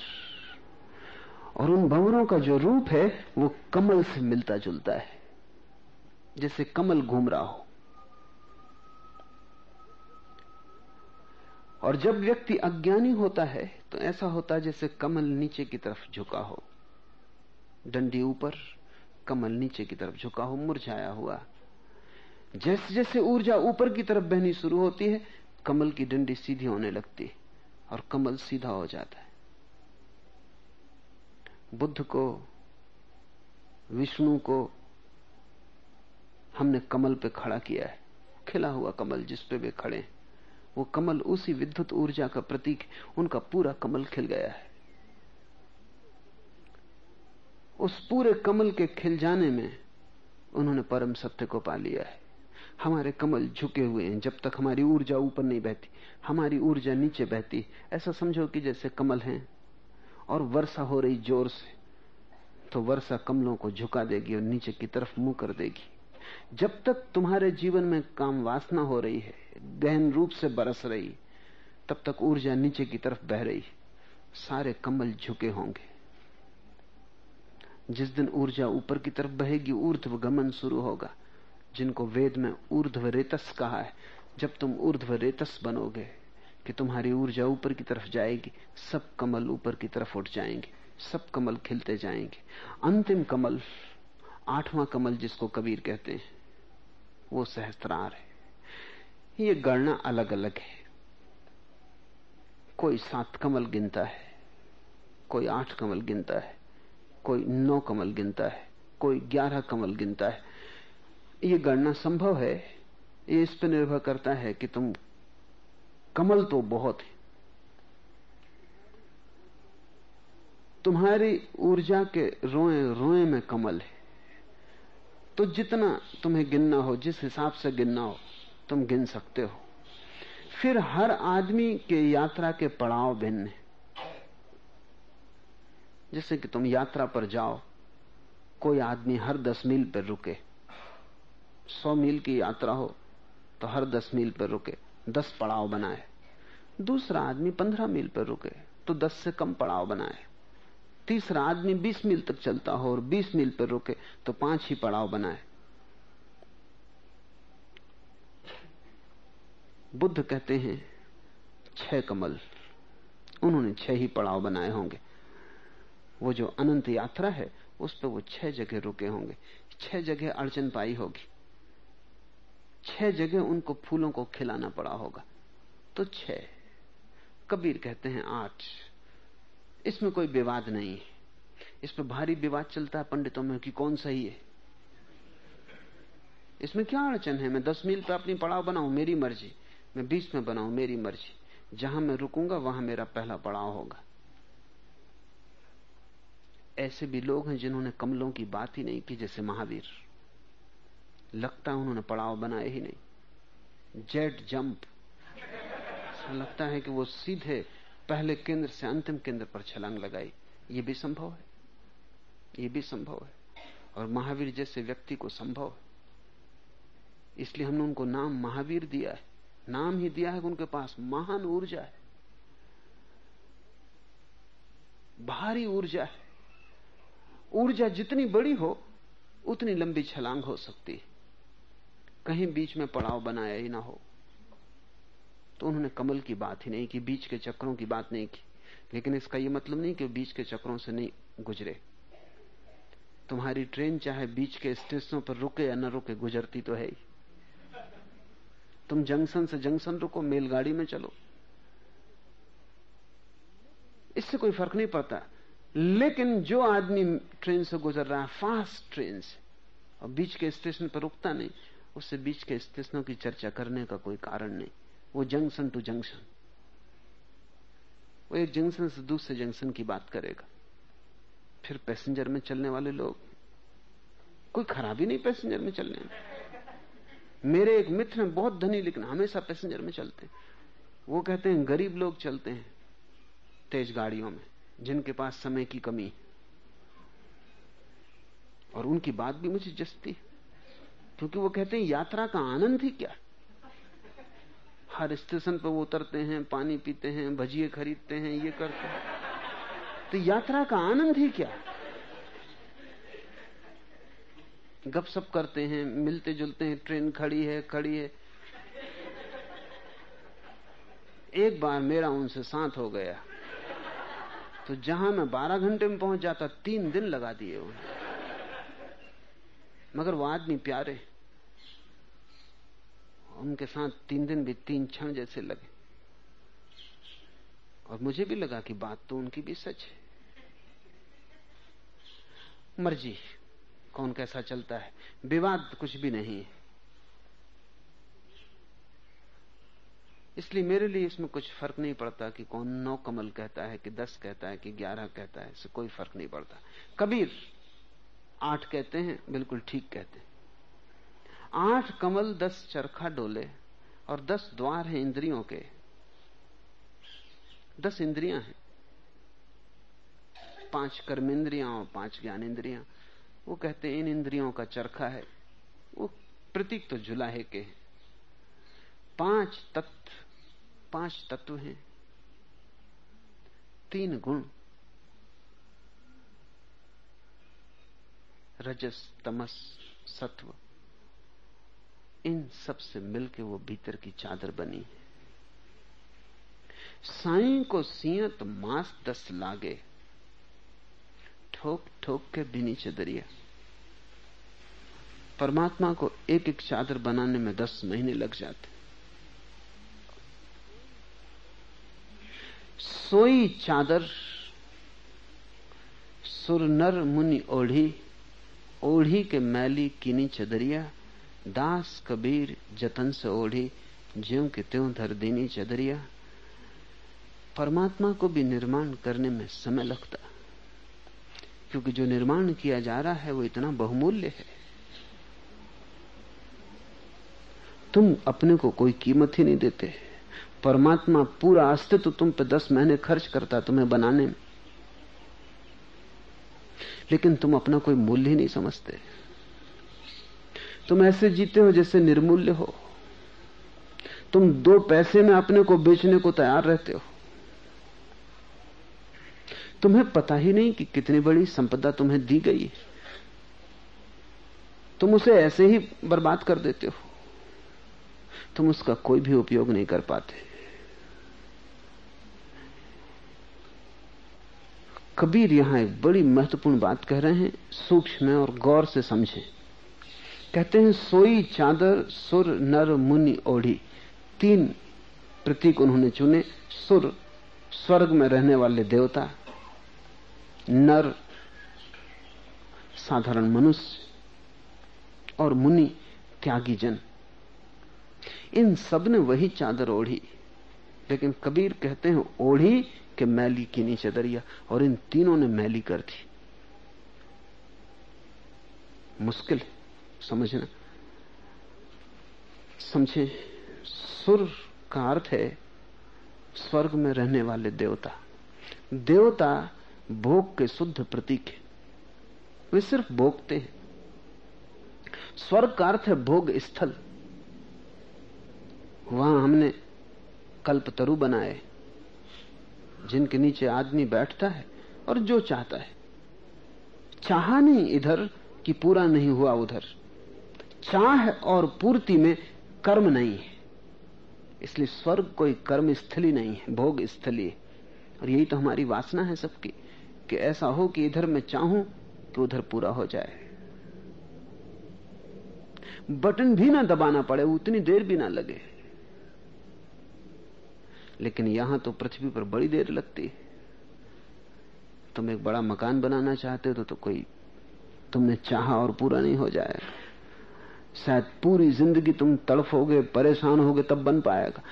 और उन भंवरों का जो रूप है, वो कमल से मिलता जुलता है, जैसे कमल घूम रहा हो। और जब व्यक्ति अज्ञानी होता है तो ऐसा होता है जैसे कमल नीचे की तरफ़ झुका हो। डंडी ऊपर, कमल नीचे की तरफ़ झुका हो, मुरझाया हुआ। जैसे जैसे ऊर्जा ऊपर की तरफ़ बहनी शुरू होती है, कमल की डंडी सीधी होने लगती है और कमल सीधा हो जाता है। बुद्ध को, विष्णु को हमने कमल पे खड़ा किया है। खिला हुआ कमल जिस पे वे खड़े हैं, वो कमल उसी विद्युत ऊर्जा का प्रतीक उनका पूरा कमल खिल गया है। उस पूरे कमल के खिल जाने में उन्होंने परम सत्य को पा लिया है। हमारे कमल झुके हुए हैं, जब तक हमारी ऊर्जा ऊपर नहीं बहती, हमारी ऊर्जा नीचे बहती ऐसा समझो कि जैसे कमल हैं और वर्षा हो रही ज़ोर से तो वर्षा कमलों को झुका देगी और नीचे की तरफ़ मुँह कर देगी। जब तक तुम्हारे जीवन में काम वासना हो रही है, गहन रूप से बरस रही, तब तक ऊर्जा नीचे की तरफ़ बह रही, सारे कमल झुके होंगे। जिस दिन ऊर्जा ऊपर की तरफ़ बहेगी ऊर्ध्व गमन शुरू होगा। जिनको वेद में ऊर्ध्व रेतस कहा है, जब तुम ऊर्ध्व रेतस बनोगे कि तुम्हारी ऊर्जा ऊपर की तरफ़ जाएगी, सब कमल ऊपर की तरफ़ उठ जाएँगे, सब कमल खिलते जाएँगे। अंतिम कमल, आठवां कमल जिसको कबीर कहते हैं, वो सहस्त्रार है। ये गणना अलग अलग है। कोई सात कमल गिनता है, कोई आठ कमल गिनता है, कोई नौ कमल गिनता है, कोई ग्यारह कमल गिनता है ये गणना संभव है। ये इस पर निर्भर करता है कि तुम कमल तो बहुत है। तुम्हारी ऊर्जा के रोए रोए में कमल है। तो जितना तुम्हें गिनना हो, जिस हिसाब से गिनना हो, तुम गिन सकते हो। फिर हर आदमी के यात्रा के पड़ाव भिन्न है। जैसे कि तुम यात्रा पर जाओ, कोई आदमी हर दस मील पर रुके। सौ मील की यात्रा हो तो हर दस मील पर रुके, दस पड़ाव बनाए। दूसरा आदमी पंद्रह मील पर रुके तो दस से कम पड़ाव बनाए। तीसरा आदमी बीस मील तक चलता हो और बीस मील पर रुके तो पाँच ही पड़ाव बनाए। बुद्ध कहते हैं, छह कमल, उन्होंने छह ही पड़ाव बनाए होंगे। वो जो अनंत यात्रा है, उस पर वो छह जगह रुके होंगे। छह जगह अड़चन पाई होगी। छह जगह उनको फूलों को खिलाना पड़ा होगा। तो छह। कबीर कहते हैं आठ। इसमें कोई विवाद नहीं है। इस पर भारी विवाद चलता है पंडितों में कि कौन सही है। इसमें क्या अड़चन है? मैं दस मील पर अपनी पड़ाव बनाऊँ, मेरी मर्ज़ी। मैं बीस में बनाऊँ, मेरी मर्ज़ी। जहाँ मैं रुकूँगा, वहाँ मेरा पहला पड़ाव होगा। ऐसे भी लोग हैं जिन्होंने कमलों की बात ही नहीं की, जैसे महावीर। लगता उन्होंने पड़ाव बनाए ही नहीं। Jet jump. लगता है कि वो सीधे पहले केंद्र से अंतिम केंद्र पर छलांग लगाई। ये भी संभव है। ये भी संभव है। और महावीर जैसे व्यक्ति को संभव है। इसलिए हमने उनको नाम महावीर दिया है। नाम ही दिया है कि उनके पास महान ऊर्जा है। भारी ऊर्जा है। ऊर्जा जितनी बड़ी हो, उतनी लंबी छलांग हो सकती है। कहीं बीच में पड़ाव बनाया ही ना हो। तो उन्होंने कमल की बात ही नहीं की, बीच के चक्रों की बात नहीं की। लेकिन इसका यह मतलब नहीं कि बीच के चक्रों से नहीं गुजरे। तुम्हारी ट्रेन चाहे बीच के स्टेशनों पर रुके या न रुके, गुजरती तो है ही। तुम जंक्शन से जंक्शन रुको, मेलगाड़ी में चलो। इससे कोई फ़र्क नहीं पड़ता। लेकिन जो आदमी ट्रेन से गुजर रहा है फास्ट ट्रेन से, और बीच के स्टेशन पर रुकता नहीं उससे बीच के स्टेशनों की चर्चा करने का कोई कारण नहीं। वो जंक्शन टू जंक्शन। वो एक जंक्शन से दूसरे जंक्शन की बात करेगा। फिर पैसेंजर में चलने वाले लोग। कोई खराबी नहीं पैसेंजर में चलने में। मेरे एक मित्र हैं, बहुत धनी, लेकिन हमेशा पैसेंजर में चलते हैं। वो कहते हैं, गरीब लोग चलते हैं तेज गाड़ियों में, जिनके पास समय की कमी है। और उनकी बात भी मुझे जसती क्योंकि वो कहते हैं, यात्रा का आनंद ही क्या? हर स्टेशन पर वो उतरते हैं, पानी पीते हैं, भजिए खरीदते हैं, ये करते हैं। तो यात्रा का आनंद ही क्या? गप सप करते हैं, मिलते जुलते हैं, ट्रेन खड़ी है खड़ी है। एक बार मेरा उनसे साथ हो गया। तो जहाँ मैं बारह घंटे में पहुँच जाता, तीन दिन लगा दिए उन्हें। मगर वो आदमी प्यारे उनके साथ तीन दिन भी, तीन क्षण जैसे लगे। और मुझे भी लगा कि बात तो उनकी भी सच है। मर्ज़ी, कौन कैसा चलता है? विवाद कुछ भी नहीं है। इसलिए मेरे लिए इसमें कुछ फ़र्क नहीं पड़ता कि कौन नौ कमल कहता है कि दस कहता है कि ग्यारह कहता है, इससे कोई फ़र्क नहीं पड़ता। कबीर आठ कहते हैं, बिल्कुल ठीक कहते हैं। आठ कमल, दस चरखा डोले और दस द्वार हैं इंद्रियों के। दस इंद्रियाँ हैं। पाँच कर्म कर्मेंद्रियाँ और पाँच ज्ञान इंद्रियाँ वो कहते हैं, इन इंद्रियों का चरखा है। वो प्रतीक तो जुलाहे के। पाँच तत्व पाँच तत्व हैं। तीन गुण। रजस तमस सत्व। इन सबसे मिलकर वो भीतर की चादर बनी है। साई को सियत मास दस लागे। ठोक ठोक के बिनी चदरिया परमात्मा को एक एक चादर बनाने में दस महीने लग जाते। सोई चादर, सुर नर मुनि ओढ़ी ओढ़ी के मैली किनी चदरिया, दास कबीर जतन से ओढ़ी, ज्यों के त्यों धर देनी चदरिया। परमात्मा को भी निर्माण करने में समय लगता। क्योंकि जो निर्माण किया जा रहा है, वो इतना बहुमूल्य है। तुम अपने को कोई कीमत ही नहीं देते। परमात्मा पूरा अस्तित्व तुम पे दस महीने खर्च करता तुम्हें बनाने में। लेकिन तुम अपना कोई मूल्य ही नहीं समझते। तुम ऐसे जीते हो जैसे निर्मूल्य हो। तुम दो पैसे में अपने को बेचने को तैयार रहते हो। तुम्हें पता ही नहीं कि कितनी बड़ी संपदा तुम्हें दी गई है। तुम उसे ऐसे ही बर्बाद कर देते हो। तुम उसका कोई भी उपयोग नहीं कर पाते। कबीर यहाँ एक बड़ी महत्वपूर्ण बात कह रहे हैं, सूक्ष्म और गौर से समझें। कहते हैं, सोई चादर, सुर, नर, मुनि, ओढ़ी, तीन प्रतीक उन्होंने चुने, सुर, स्वर्ग में रहने वाले देवता, नर, साधारण मनुष्य, और मुनि, त्यागी जन। इन सबने वही चादर ओढ़ी, लेकिन कबीर कहते हैं, ओढ़ी के मैली की नीचे दरिया, और इन तीनों ने मैली कर दी। मुश्किल, समझना। समझे, सुर का अर्थ है स्वर्ग में रहने वाले देवता। देवता भोग के शुद्ध प्रतीक है। वे सिर्फ़ भोगते हैं। स्वर्ग का अर्थ है भोग स्थल। वहाँ हमने कल्पतरु बनाए। जिनके नीचे आदमी बैठता है और जो चाहता है। चाह नहीं इधर कि पूरा नहीं हुआ उधर। चाह और पूर्ति में कर्म नहीं है। इसलिए स्वर्ग कोई कर्म स्थली नहीं है, भोग स्थली है। और यही तो हमारी वासना है सबकी, कि ऐसा हो कि इधर मैं चाहूँ कि उधर पूरा हो जाए। बटन भी ना दबाना पड़े, उतनी देर भी ना लगे। लेकिन यहाँ तो पृथ्वी पर बड़ी देर लगती है। तुम एक बड़ा मकान बनाना चाहते हो तो, तो कोई तुमने चाहा और पूरा नहीं हो जाएगा। शायद पूरी ज़िंदगी तुम तड़फोगे परेशान होगे तब बन पाएगा।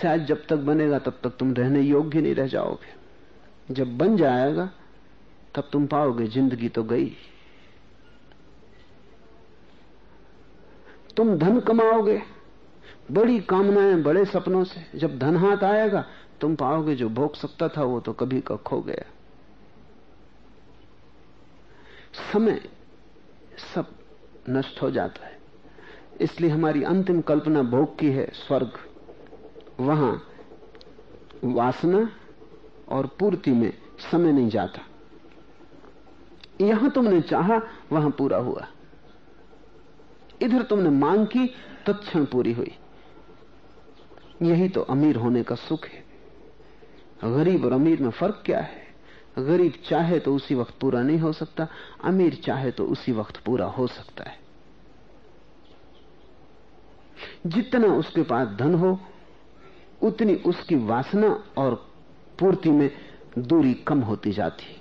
शायद जब तक बनेगा तब तक तुम रहने योग्य नहीं रह जाओगे। जब बन जाएगा तब तुम पाओगे ज़िंदगी तो गई। तुम धन कमाओगे बड़ी कामनाएँ, बड़े सपनों से। जब धन हाथ आएगा, तुम पाओगे जो भोग सकता था, वो तो कभी का खो गया। समय सब नष्ट हो जाता है। इसलिए हमारी अंतिम कल्पना भोग की है, स्वर्ग। वहाँ वासना और पूर्ति में समय नहीं जाता। यहाँ तुमने चाहा, वहाँ पूरा हुआ। इधर तुमने मांग की, तत्क्षण पूरी हुई। यही तो अमीर होने का सुख है। गरीब और अमीर में फ़र्क क्या है? गरीब चाहे तो उसी वक्त पूरा नहीं हो सकता, अमीर चाहे तो उसी वक्त पूरा हो सकता है। जितना उसके पास धन हो, उतनी उसकी वासना और पूर्ति में दूरी कम होती जाती।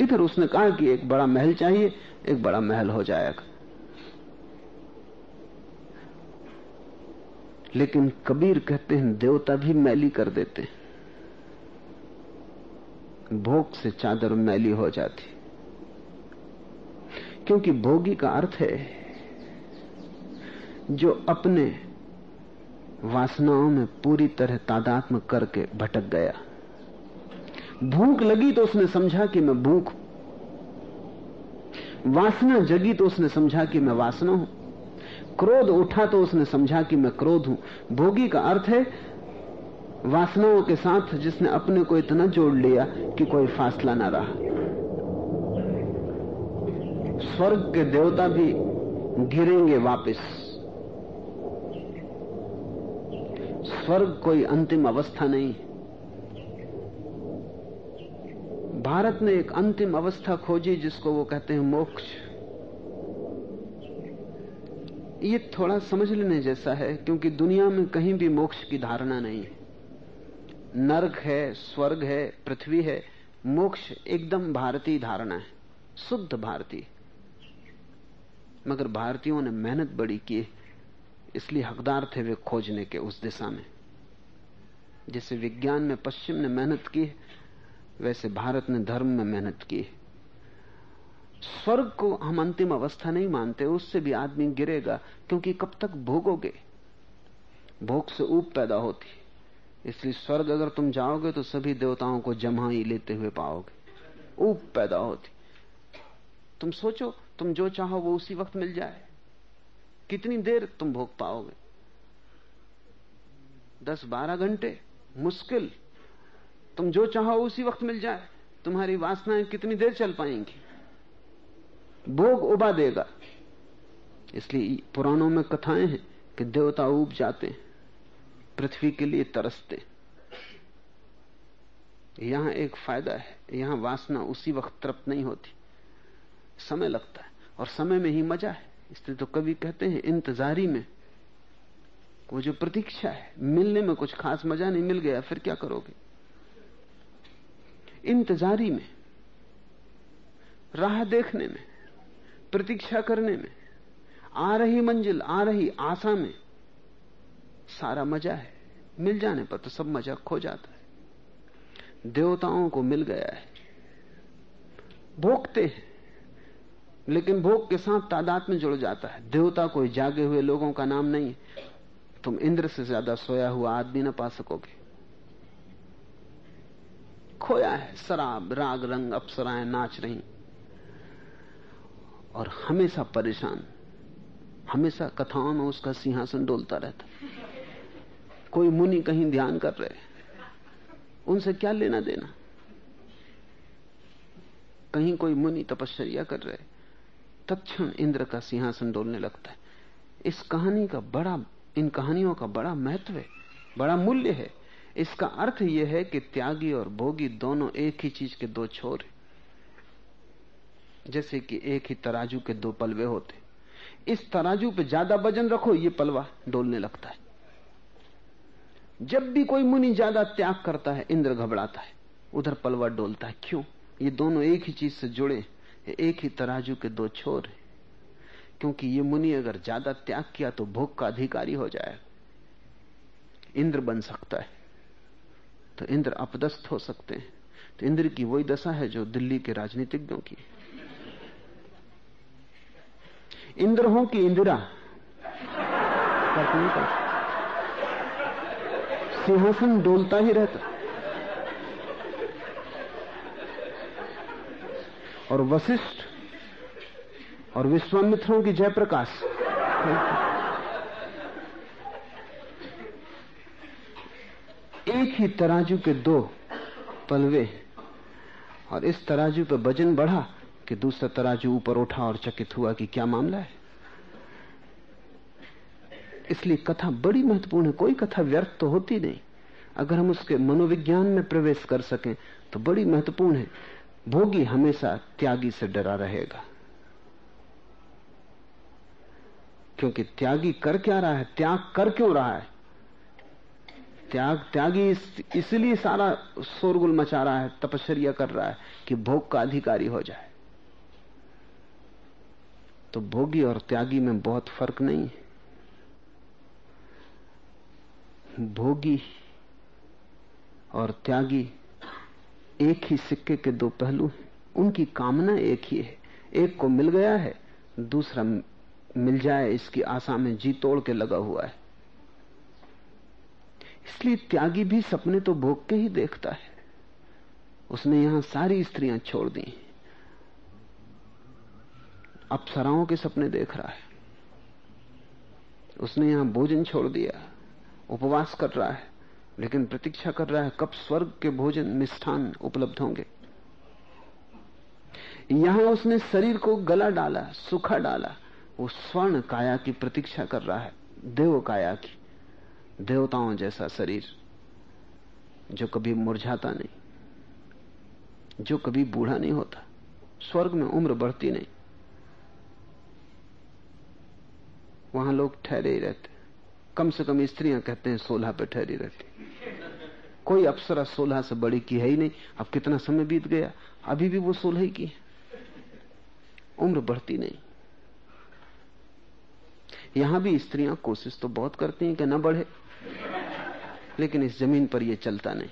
इधर उसने कहा कि एक बड़ा महल चाहिए, एक बड़ा महल हो जाएगा। लेकिन कबीर कहते हैं, देवता भी मैली कर देते भोग से चादर मैली हो जाती। क्योंकि भोगी का अर्थ है, जो अपने वासनाओं में पूरी तरह तादात्म करके भटक गया। भूख लगी तो उसने समझा कि मैं भूख वासना जगी तो उसने समझा कि मैं वासना हूँ। क्रोध उठा तो उसने समझा कि मैं क्रोध हूँ। भोगी का अर्थ है वासनाओं के साथ जिसने अपने को इतना जोड़ लिया कि कोई फासला ना रहा। स्वर्ग के देवता भी गिरेंगे वापस। स्वर्ग कोई अंतिम अवस्था नहीं। भारत ने एक अंतिम अवस्था खोजी जिसको वो कहते हैं मोक्ष। ये थोड़ा समझ लेने जैसा है, क्योंकि दुनिया में कहीं भी मोक्ष की धारणा नहीं है। नर्क है, स्वर्ग है, पृथ्वी है, मोक्ष एकदम भारतीय धारणा है, शुद्ध भारतीय। मगर भारतीयों ने मेहनत बड़ी की, इसलिए हकदार थे वे खोजने के उस दिशा में। जैसे विज्ञान में पश्चिम ने मेहनत की, वैसे भारत ने धर्म में मेहनत की। स्वर्ग को हम अंतिम अवस्था नहीं मानते, उससे भी आदमी गिरेगा, क्योंकि कब तक भोगोगे? भोग से ऊप पैदा होती। इसलिए स्वर्ग अगर तुम जाओगे तो सभी देवताओं को जमा ही लेते हुए पाओगे। ऊप पैदा होती। तुम सोचो, तुम जो चाहो वो उसी वक्त मिल जाए। कितनी देर तुम भोग पाओगे? दस बारह घंटे? मुश्किल। तुम जो चाहो उसी वक्त मिल जाए। तुम्हारी वासनाएँ कितनी देर चल पाएँगी? भोग उबा देगा। इसलिए पुराणों में कथाएँ हैं कि देवता उब जाते हैं, पृथ्वी के लिए तरसते यहाँ एक फ़ायदा है, यहाँ वासना उसी वक्त तृप्त नहीं होती। समय लगता है, और समय में ही मज़ा है। इसलिए तो कवि कहते हैं, इंतजारी में वो जो प्रतीक्षा है, मिलने में कुछ खास मज़ा नहीं, मिल गया, फिर क्या करोगे? इंतजारी में, राह देखने में प्रतीक्षा करने में, आ रही मंजिल, आ रही आशा में सारा मज़ा है। मिल जाने पर तो सब मज़ा खो जाता है। देवताओं को मिल गया है। भोगते हैं, लेकिन भोग के साथ तादाद में जुड़ जाता है। देवता कोई जागे हुए लोगों का नाम नहीं है। तुम इंद्र से ज़्यादा सोया हुआ आदमी ना पा सकोगे। खोया है, शराब, राग, रंग, अप्सराएँ, नाच रही। और हमेशा परेशान। हमेशा कथाओं में उसका सिंहासन डोलता रहता। कोई मुनि कहीं ध्यान कर रहे। उनसे क्या लेना देना? कहीं कोई मुनि तपश्चर्या कर रहे तत्क्षण इंद्र का सिंहासन डोलने लगता है। इस कहानी का बड़ा, इन कहानियों का बड़ा महत्व है, बड़ा मूल्य है। इसका अर्थ यह है कि त्यागी और भोगी दोनों एक ही चीज़ के दो छोर हैं। जैसे कि एक ही तराजू के दो पलवे होते। इस तराजू पे ज़्यादा वज़न रखो, ये पलवा डोलने लगता है। जब भी कोई मुनि ज़्यादा त्याग करता है, इंद्र घबराता है। उधर पलवा डोलता है। क्यों? ये दोनों एक ही चीज़ से जुड़े एक ही तराजू के दो छोर हैं। क्योंकि ये मुनि अगर ज़्यादा त्याग किया तो भोग का अधिकारी हो जाए। इंद्र बन सकता है। तो इंद्र अपदस्थ हो सकते हैं। तो इंद्र की वही दशा है जो दिल्ली के राजनीतिज्ञों की इंद्र हो कि इंदिरा? सिंहासन डोलता ही रहता। और वशिष्ठ और विश्वामित्रों की जयप्रकाश। एक ही तराजू के दो पलवे और इस तराजू पर वज़न बढ़ा कि दूसरा तराजू ऊपर उठा और चकित हुआ कि क्या मामला है? इसलिए कथा बड़ी महत्वपूर्ण है। कोई कथा व्यर्थ तो होती नहीं। अगर हम उसके मनोविज्ञान में प्रवेश कर सकें तो बड़ी महत्वपूर्ण है। भोगी हमेशा त्यागी से डरा रहेगा। क्योंकि त्यागी कर क्या रहा है? त्याग कर क्यों रहा है? त्याग त्यागी इस, इसलिए सारा शोरगुल मचा रहा है तपस्या कर रहा है कि भोग का अधिकारी हो जाए। तो भोगी और त्यागी में बहुत फ़र्क नहीं है। भोगी और त्यागी एक ही सिक्के के दो पहलू हैं। उनकी कामना एक ही है। एक को मिल गया है, दूसरा मिल जाए, इसकी आशा में जी तोड़ के लगा हुआ है। इसलिए त्यागी भी सपने तो भोग के ही देखता है। उसने यहाँ सारी स्त्रियाँ छोड़ दी अप्सराओं के सपने देख रहा है। उसने यहाँ भोजन छोड़ दिया, उपवास कर रहा है, लेकिन प्रतीक्षा कर रहा है कब स्वर्ग के भोजन मिष्ठान उपलब्ध होंगे। यहाँ उसने शरीर को गला डाला, सुखा डाला। वो स्वर्ण काया की प्रतीक्षा कर रहा है, देव काया की, देवताओं जैसा शरीर, जो कभी मुरझाता नहीं, जो कभी बूढ़ा नहीं होता, स्वर्ग में उम्र बढ़ती नहीं। वहाँ लोग ठहरे ही रहते कम से कम स्त्रियाँ कहते हैं सोलह पे ठहरी रहती। कोई अप्सरा सोलह से बड़ी की है ही नहीं। अब कितना समय बीत गया? अभी भी वो सोलह ही की उम्र बढ़ती नहीं। यहाँ भी स्त्रियाँ कोशिश तो बहुत करती हैं कि न बढ़े। लेकिन इस ज़मीन पर यह चलता नहीं।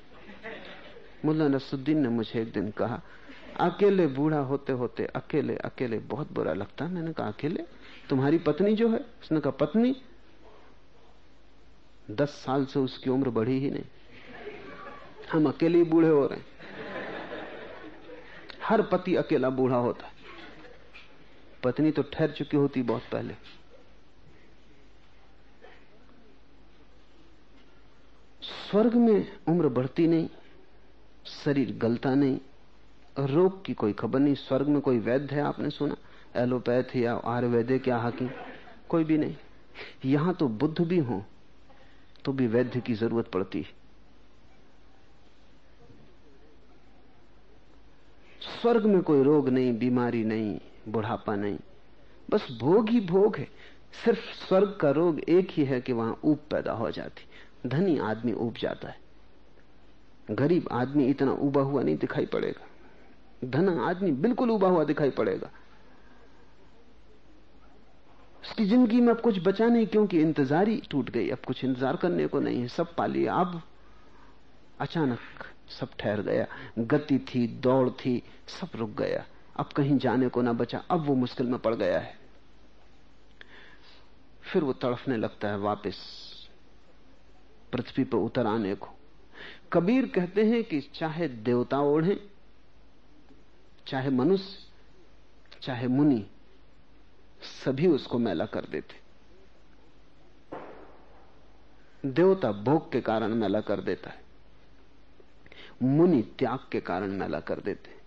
मुल्ला नसुद्दीन ने मुझे एक दिन कहा, अकेले बूढ़ा होते होते अकेले अकेले, बहुत बुरा लगता मैंने कहा, अकेले? तुम्हारी पत्नी जो है, उसने कहा, पत्नी, दस साल से उसकी उम्र बढ़ी ही नहीं। हम अकेले ही बूढ़े हो रहे हैं। हर पति अकेला बूढ़ा होता है। पत्नी तो ठहर चुकी होती बहुत पहले। स्वर्ग में उम्र बढ़ती नहीं, शरीर गलता नहीं, रोग की कोई खबर नहीं, स्वर्ग में कोई वैद्य है, आपने सुना? एलोपैथ या आयुर्वेदिक या हकीम कोई भी नहीं। यहाँ तो बुद्ध भी हो तो भी वैद्य की ज़रूरत पड़ती। है स्वर्ग में कोई रोग नहीं, बीमारी नहीं, बुढ़ापा नहीं। बस भोग ही भोग है। सिर्फ़ स्वर्ग का रोग एक ही है कि वहाँ ऊप पैदा हो जाती। धनी आदमी ऊब जाता है। गरीब आदमी इतना उबा हुआ नहीं दिखाई पड़ेगा। धना आदमी बिल्कुल उबा हुआ दिखाई पड़ेगा। उसकी ज़िंदगी में अब कुछ बचा नहीं, क्योंकि इंतज़ार ही टूट गई। अब कुछ इंतज़ार करने को नहीं है सब पा लिया अब अचानक सब ठहर गया। गति थी, दौड़ थी, सब रुक गया। अब कहीं जाने को ना बचा। अब वो मुश्किल में पड़ गया है। फिर वो तड़फने लगता है वापस। पृथ्वी पर उतर आने को। कबीर कहते हैं कि चाहे देवता ओढ़े, चाहे मनुष्य, चाहे मुनि सभी उसको मैला कर देते। देवता भोग के कारण मैला कर देता है। मुनि त्याग के कारण मैला कर देते।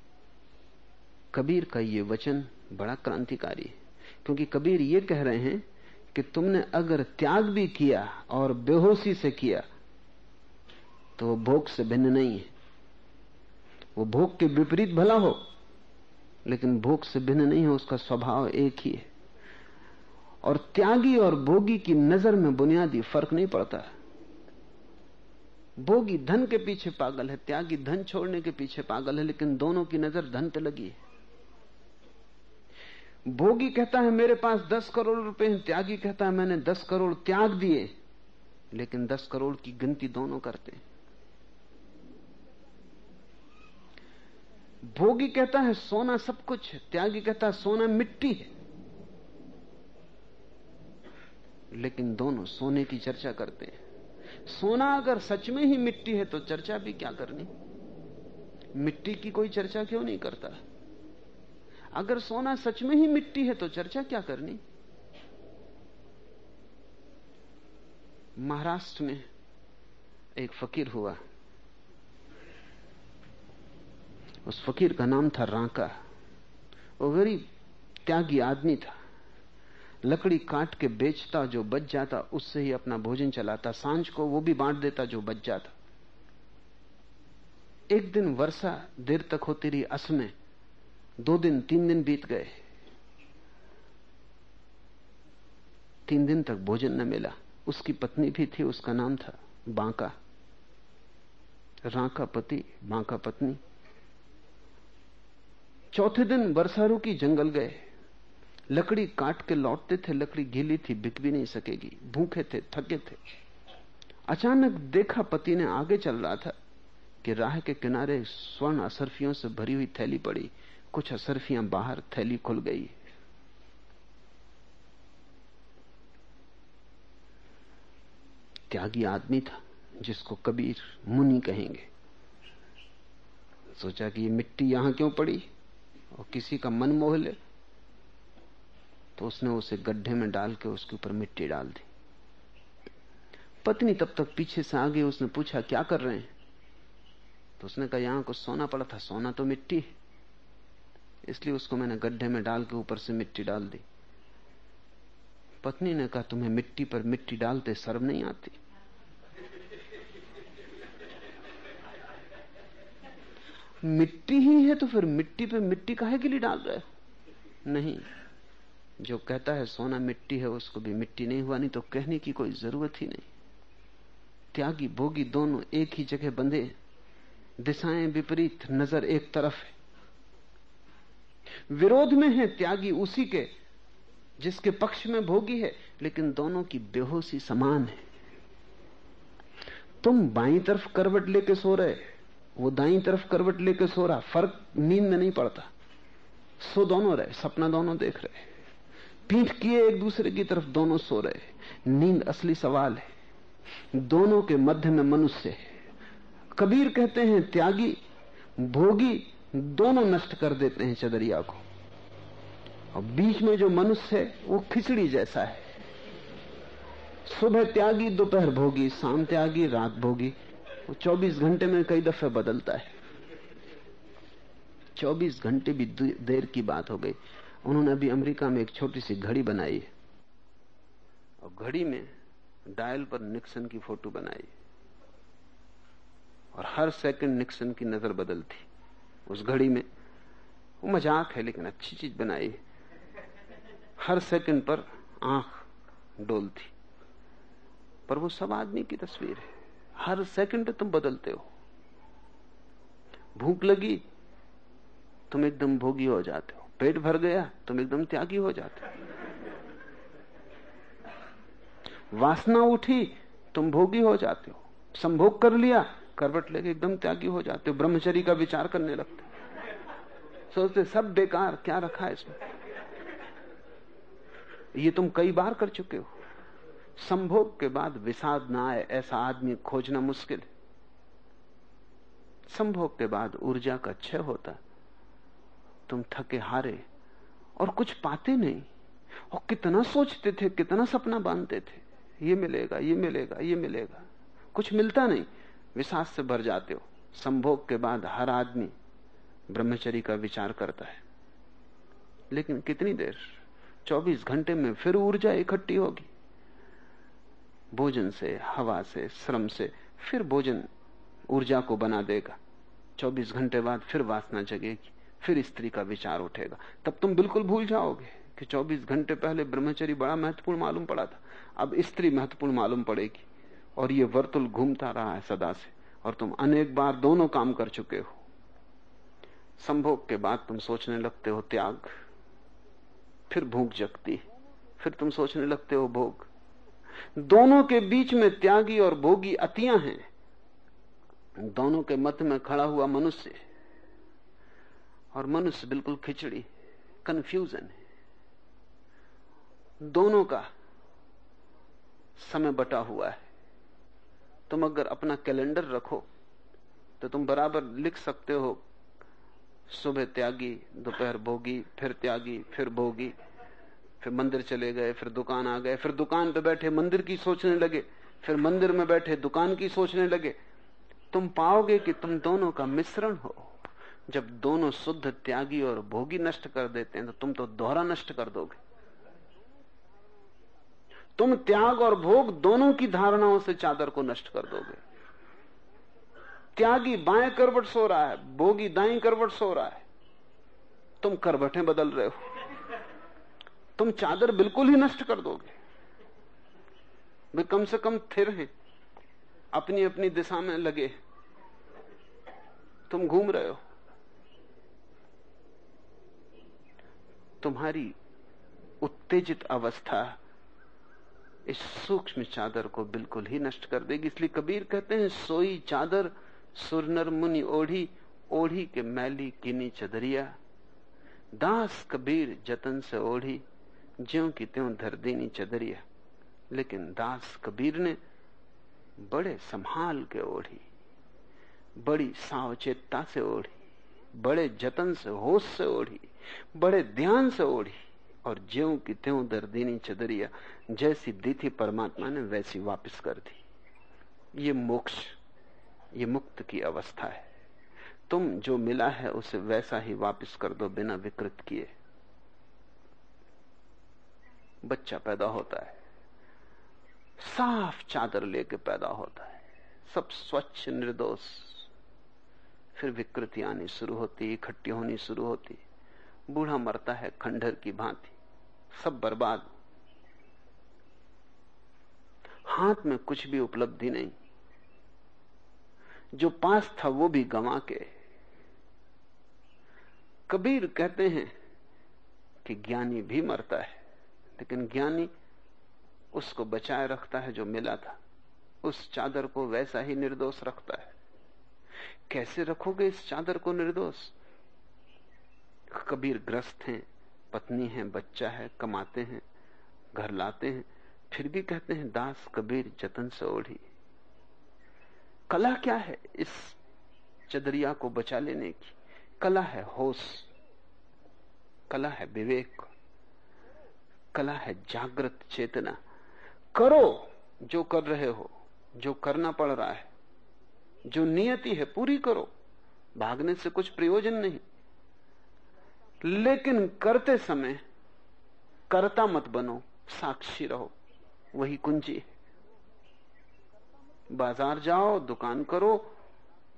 कबीर का ये वचन बड़ा क्रांतिकारी है, क्योंकि कबीर ये कह रहे हैं कि तुमने अगर त्याग भी किया और बेहोशी से किया तो वो भोग से भिन्न नहीं है। वो भोग के विपरीत भला हो, लेकिन भोग से भिन्न नहीं है, उसका स्वभाव एक ही है। और त्यागी और भोगी की नज़र में बुनियादी फ़र्क नहीं पड़ता। भोगी धन के पीछे पागल है, त्यागी धन छोड़ने के पीछे पागल है, लेकिन दोनों की नज़र धन पे लगी है। भोगी कहता है, मेरे पास दस करोड़ रुपए हैं। त्यागी कहता है, मैंने दस करोड़ त्याग दिए, लेकिन दस करोड़ की गिनती दोनों करते हैं। भोगी कहता है, सोना सब कुछ है। त्यागी कहता है, सोना मिट्टी है। लेकिन दोनों सोने की चर्चा करते हैं। सोना अगर सच में ही मिट्टी है तो चर्चा भी क्या करनी? मिट्टी की कोई चर्चा क्यों नहीं करता? अगर सोना सच में ही मिट्टी है तो चर्चा क्या करनी? महाराष्ट्र में एक फकीर हुआ। उस फकीर का नाम था रांका। वो गरीब, त्यागी आदमी था। लकड़ी काट के बेचता, जो बच जाता, उससे ही अपना भोजन चलाता। साँझ को वो भी बांट देता, जो बच जाता। एक दिन वर्षा देर तक होती रही असमें दो दिन, तीन दिन बीत गए। तीन दिन तक भोजन न मिला। उसकी पत्नी भी थी, उसका नाम था बांका। रांका पति, बांका पत्नी। चौथे दिन वर्षा रुकी जंगल गए। लकड़ी काट के लौटते थे, लकड़ी गीली थी, बिक भी नहीं सकेगी, भूखे थे, थके थे। अचानक देखा पति ने आगे चल रहा था कि राह के किनारे स्वर्ण असरफियों से भरी हुई थैली पड़ी, कुछ असरफियाँ बाहर थैली खुल गई। त्यागी आदमी था, जिसको कबीर मुनि कहेंगे। सोचा कि ये मिट्टी यहाँ क्यों पड़ी? और किसी का मन मोह ले तो उसने उसे गड्ढे में डाल के उसके ऊपर मिट्टी डाल दी। पत्नी तब तक पीछे से आ गई उसने पूछा, क्या कर रहे हैं? तो उसने कहा, यहाँ कुछ सोना पड़ा था, सोना तो मिट्टी इसलिए उसको मैंने गड्ढे में डाल के ऊपर से मिट्टी डाल दी। पत्नी ने कहा, तुम्हें मिट्टी पर मिट्टी डालते शर्म नहीं आती? मिट्टी ही है तो फिर मिट्टी पे मिट्टी काहे के लिए डाल रहे नहीं। जो कहता है सोना मिट्टी है, उसको भी मिट्टी नहीं हुआ, नहीं तो कहने की कोई ज़रूरत ही नहीं। त्यागी भोगी दोनों एक ही जगह बंधे, दिशाएँ विपरीत, नज़र एक तरफ़ है। विरोध में है त्यागी उसी के, जिसके पक्ष में भोगी है, लेकिन दोनों की बेहोशी समान है। तुम बाई तरफ़ करवट लेके सो रहे, वो दाई तरफ़ करवट लेके सो रहा, फ़र्क नींद में नहीं पड़ता। सो दोनों रहे, सपना दोनों देख रहे। पीठ किए एक दूसरे की तरफ़ दोनों सो रहे नींद असली सवाल है। दोनों के मध्य में मनुष्य है। कबीर कहते हैं, त्यागी, भोगी, दोनों नष्ट कर देते हैं चदरिया को। और बीच में जो मनुष्य है, वो खिचड़ी जैसा है। सुबह त्यागी, दोपहर भोगी, शाम त्यागी, रात भोगी। वो 24 घंटे में कई दफे बदलता है। 24 घंटे भी देर की बात हो गई। उन्होंने अभी अमेरिका में एक छोटी सी घड़ी बनाई है। और घड़ी में डायल पर निक्सन की फ़ोटो बनाई। और हर सेकंड निक्सन की नज़र बदलती। उस घड़ी में वो मज़ाक है, लेकिन अच्छी चीज़ बनाई हर सेकंड पर आँख डोलती। पर वो सब आदमी की तस्वीर है। हर सेकंड तुम बदलते हो। भूख लगी, तुम एकदम भोगी हो जाते हो। पेट भर गया, तुम एकदम त्यागी हो जाते। हो वासना उठी, तुम भोगी हो जाते हो। संभोग कर लिया, करवट लेके एकदम त्यागी हो जाते हो ब्रह्मचरी का विचार करने लगते सोचते सब बेकार, क्या रखा है इसमें? ये तुम कई बार कर चुके हो। संभोग के बाद विषाद ना आए, ऐसा आदमी खोजना मुश्किल। है संभोग के बाद ऊर्जा का क्षय होता। तुम थके हारे और कुछ पाते नहीं। और कितना सोचते थे, कितना सपना बांधते थे। ये मिलेगा ये मिलेगा ये मिलेगा। कुछ मिलता नहीं। विश्वास से भर जाते हो। संभोग के बाद हर आदमी ब्रह्मचरी का विचार करता है। लेकिन कितनी देर? 24 घंटे में फिर ऊर्जा इकट्ठी होगी। भोजन से, हवा से, श्रम से फिर भोजन ऊर्जा को बना देगा। 24 घंटे बाद फिर वासना जगेगी। फिर स्त्री का विचार उठेगा। तब तुम बिल्कुल भूल जाओगे कि 24 घंटे पहले ब्रह्मचरी बड़ा महत्वपूर्ण मालूम पड़ा था। अब स्त्री महत्वपूर्ण मालूम पड़ेगी और ये वर्तुल घूमता रहा है सदा से। और तुम अनेक बार दोनों काम कर चुके हो। संभोग के बाद तुम सोचने लगते हो, त्याग। फिर भूख जगती फिर तुम सोचने लगते हो, भोग। दोनों के बीच में त्यागी और भोगी अतियाँ हैं। दोनों के मत में खड़ा हुआ मनुष्य और मनुष्य बिल्कुल खिचड़ी कंफ्यूजन है। दोनों का समय बटा हुआ है। तुम अगर अपना कैलेंडर रखो तो तुम बराबर लिख सकते हो, सुबह त्यागी, दोपहर भोगी, फिर त्यागी, फिर भोगी, फिर मंदिर चले गए, फिर दुकान आ गए, फिर दुकान पे बैठे मंदिर की सोचने लगे, फिर मंदिर में बैठे दुकान की सोचने लगे। तुम पाओगे कि तुम दोनों का मिश्रण हो। जब दोनों शुद्ध त्यागी और भोगी नष्ट कर देते हैं तो तुम तो दोहरा नष्ट कर दोगे। तुम त्याग और भोग दोनों की धारणाओं से चादर को नष्ट कर दोगे। त्यागी बाएँ करवट सो रहा है, भोगी दाएँ करवट सो रहा है। तुम करवटें बदल रहे हो। तुम चादर बिल्कुल ही नष्ट कर दोगे। वे कम से कम थिर हैं अपनी अपनी दिशा में लगे तुम घूम रहे हो। तुम्हारी उत्तेजित अवस्था इस सूक्ष्म चादर को बिल्कुल ही नष्ट कर देगी। इसलिए कबीर कहते हैं, सोई चादर, सुरनर मुनि ओढ़ी ओढ़ी के मैली किनी चदरिया। दास कबीर जतन से ओढ़ी, ज्यो की त्यों धर देनी चदरिया। लेकिन दास कबीर ने बड़े संभाल के ओढ़ी, बड़ी सावचेतता से ओढ़ी, बड़े जतन से होश से ओढ़ी। बड़े ध्यान से ओढ़ी और ज्यो की त्यों दर्दीनी देनी चदरिया जैसी दी थी परमात्मा ने वैसी वापस कर दी। ये मोक्ष, ये मुक्त की अवस्था है। तुम जो मिला है उसे वैसा ही वापस कर दो बिना विकृत किए। बच्चा पैदा होता है। साफ़ चादर लेके पैदा होता है। सब स्वच्छ, निर्दोष। फिर विकृति आनी शुरू होती, इकट्ठी होनी शुरू होती। बूढ़ा मरता है खंडर की भांति। सब बर्बाद। हाथ में कुछ भी उपलब्धि नहीं। जो पास था वो भी गंवा के। कबीर कहते हैं कि ज्ञानी भी मरता है, लेकिन ज्ञानी उसको बचाए रखता है जो मिला था। उस चादर को वैसा ही निर्दोष रखता है। कैसे रखोगे इस चादर को निर्दोष? कबीर ग्रस्त हैं, पत्नी है, बच्चा है, कमाते हैं, घर लाते हैं, फिर भी कहते हैं, दास कबीर जतन से ओढ़ी। कला क्या है इस चदरिया को बचा लेने की? कला है होश, कला है विवेक, कला है जागृत चेतना। करो जो कर रहे हो, जो करना पड़ रहा है, जो नियति है, पूरी करो। भागने से कुछ प्रयोजन नहीं। लेकिन करते समय करता मत बनो, साक्षी रहो, वही कुंजी है। बाज़ार जाओ, दुकान करो,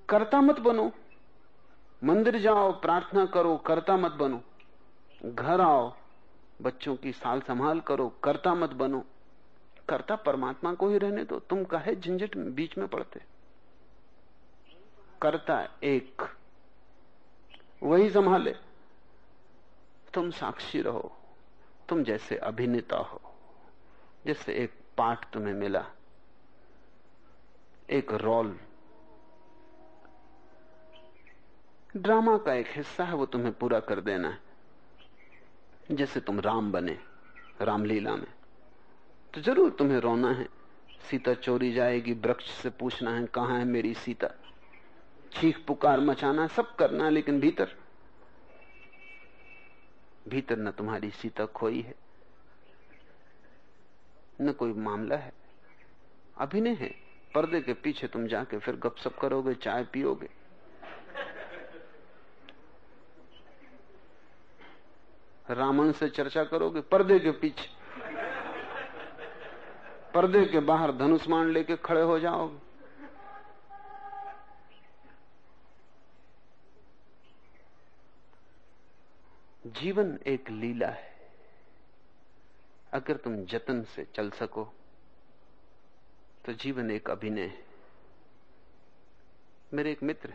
करता मत बनो। मंदिर जाओ, प्रार्थना करो, करता मत बनो। घर आओ, बच्चों की साल संभाल करो, करता मत बनो। करता परमात्मा को ही रहने दो, तुम कहे झंझट बीच में पड़ते? करता एक, वही संभाले। तुम साक्षी रहो, तुम जैसे अभिनेता हो, जैसे एक पाठ तुम्हें मिला, एक रोल। ड्रामा का एक हिस्सा है, वो तुम्हें पूरा कर देना है। जैसे तुम राम बने, रामलीला में तो ज़रूर तुम्हें रोना है। सीता चोरी जाएगी, वृक्ष से पूछना है, कहाँ है मेरी सीता? चीख पुकार मचाना, सब करना लेकिन भीतर भीतर न तुम्हारी सीता खोई है। न कोई मामला है। अभिनय है। पर्दे के पीछे तुम जाके फिर गपशप करोगे, चाय पियोगे। रावण से चर्चा करोगे, पर्दे के पीछे। पर्दे के बाहर धनुष्मान लेके खड़े हो जाओगे। जीवन एक लीला है। अगर तुम जतन से चल सको तो जीवन एक अभिनय है। मेरे एक मित्र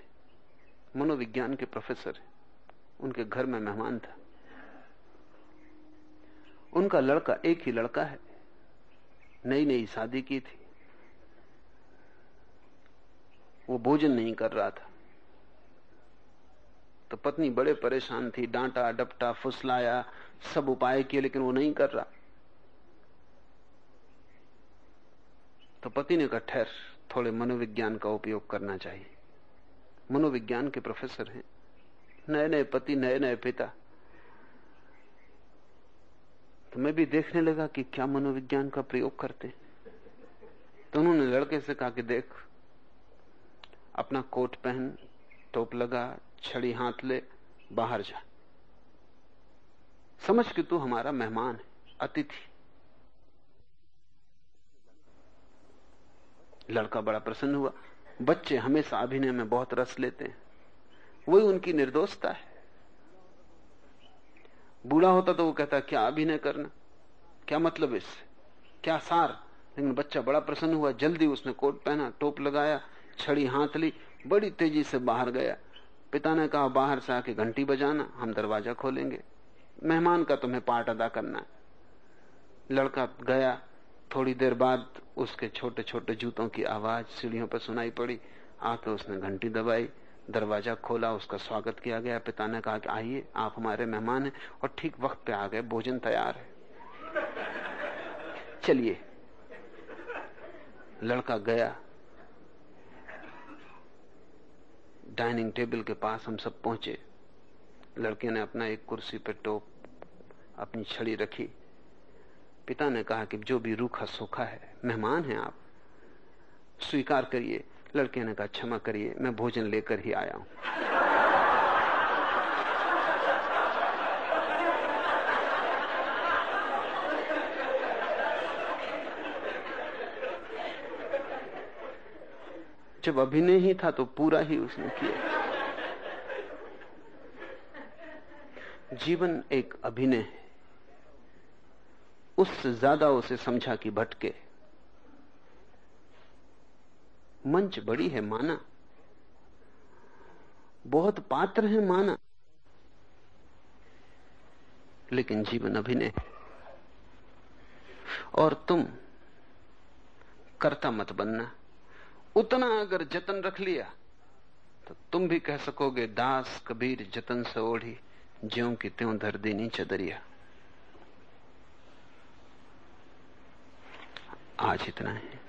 मनोविज्ञान के प्रोफेसर उनके घर में मेहमान था। उनका लड़का एक ही लड़का है। नई नई शादी की थी। वो भोजन नहीं कर रहा था। तो पत्नी बड़े परेशान थी, डांटा, डपटा, फुसलाया, सब उपाय किए, लेकिन वो नहीं कर रहा। तो पति ने कहा, ठहर, थोड़े मनोविज्ञान का उपयोग करना चाहिए। मनोविज्ञान के प्रोफेसर हैं। नए नए पति नए नए पिता। तो मैं भी देखने लगा कि क्या मनोविज्ञान का प्रयोग करते तो उन्होंने लड़के से कहा कि देख, अपना कोट पहन, टोप लगा छड़ी हाथ ले बाहर जा। समझ के तू हमारा मेहमान है, अतिथि। लड़का बड़ा प्रसन्न हुआ। बच्चे हमेशा अभिनय में बहुत रस लेते हैं। वही उनकी निर्दोषता है। बूढ़ा होता तो वो कहता, क्या अभिनय करना? क्या मतलब इससे क्या सार? लेकिन बच्चा बड़ा प्रसन्न हुआ। जल्दी उसने कोट पहना, टोप लगाया, छड़ी हाथ ली, बड़ी तेज़ी से बाहर गया। पिता ने कहा, बाहर से आके घंटी बजाना, हम दरवाज़ा खोलेंगे। मेहमान का तुम्हें पार्ट अदा करना है। लड़का गया। थोड़ी देर बाद उसके छोटे छोटे जूतों की आवाज़ सीढ़ियों पर सुनाई पड़ी। आके उसने घंटी दबाई, दरवाज़ा खोला, उसका स्वागत किया गया। पिता ने कहा कि, आइए, आप हमारे मेहमान हैं और ठीक वक्त पे आ गए, भोजन तैयार है। चलिए। लड़का गया। डाइनिंग टेबल के पास हम सब पहुँचे। लड़के ने अपना एक कुर्सी पर टोप अपनी छड़ी रखी। पिता ने कहा कि जो भी रूखा सूखा है, मेहमान हैं आप, स्वीकार करिए। लड़के ने कहा, क्षमा करिए, मैं भोजन लेकर ही आया हूँ। जब अभिनय ही था तो पूरा ही उसने किया। जीवन एक अभिनय है। उससे ज़्यादा उसे समझा कि भटके। मंच बड़ी है, माना। बहुत पात्र है, माना। लेकिन जीवन अभिनय और तुम करता मत बनना। उतना अगर जतन रख लिया तो तुम भी कह सकोगे, दास कबीर जतन से ओढ़ी, ज्यो की त्यों धर देनी चदरिया आज इतना है।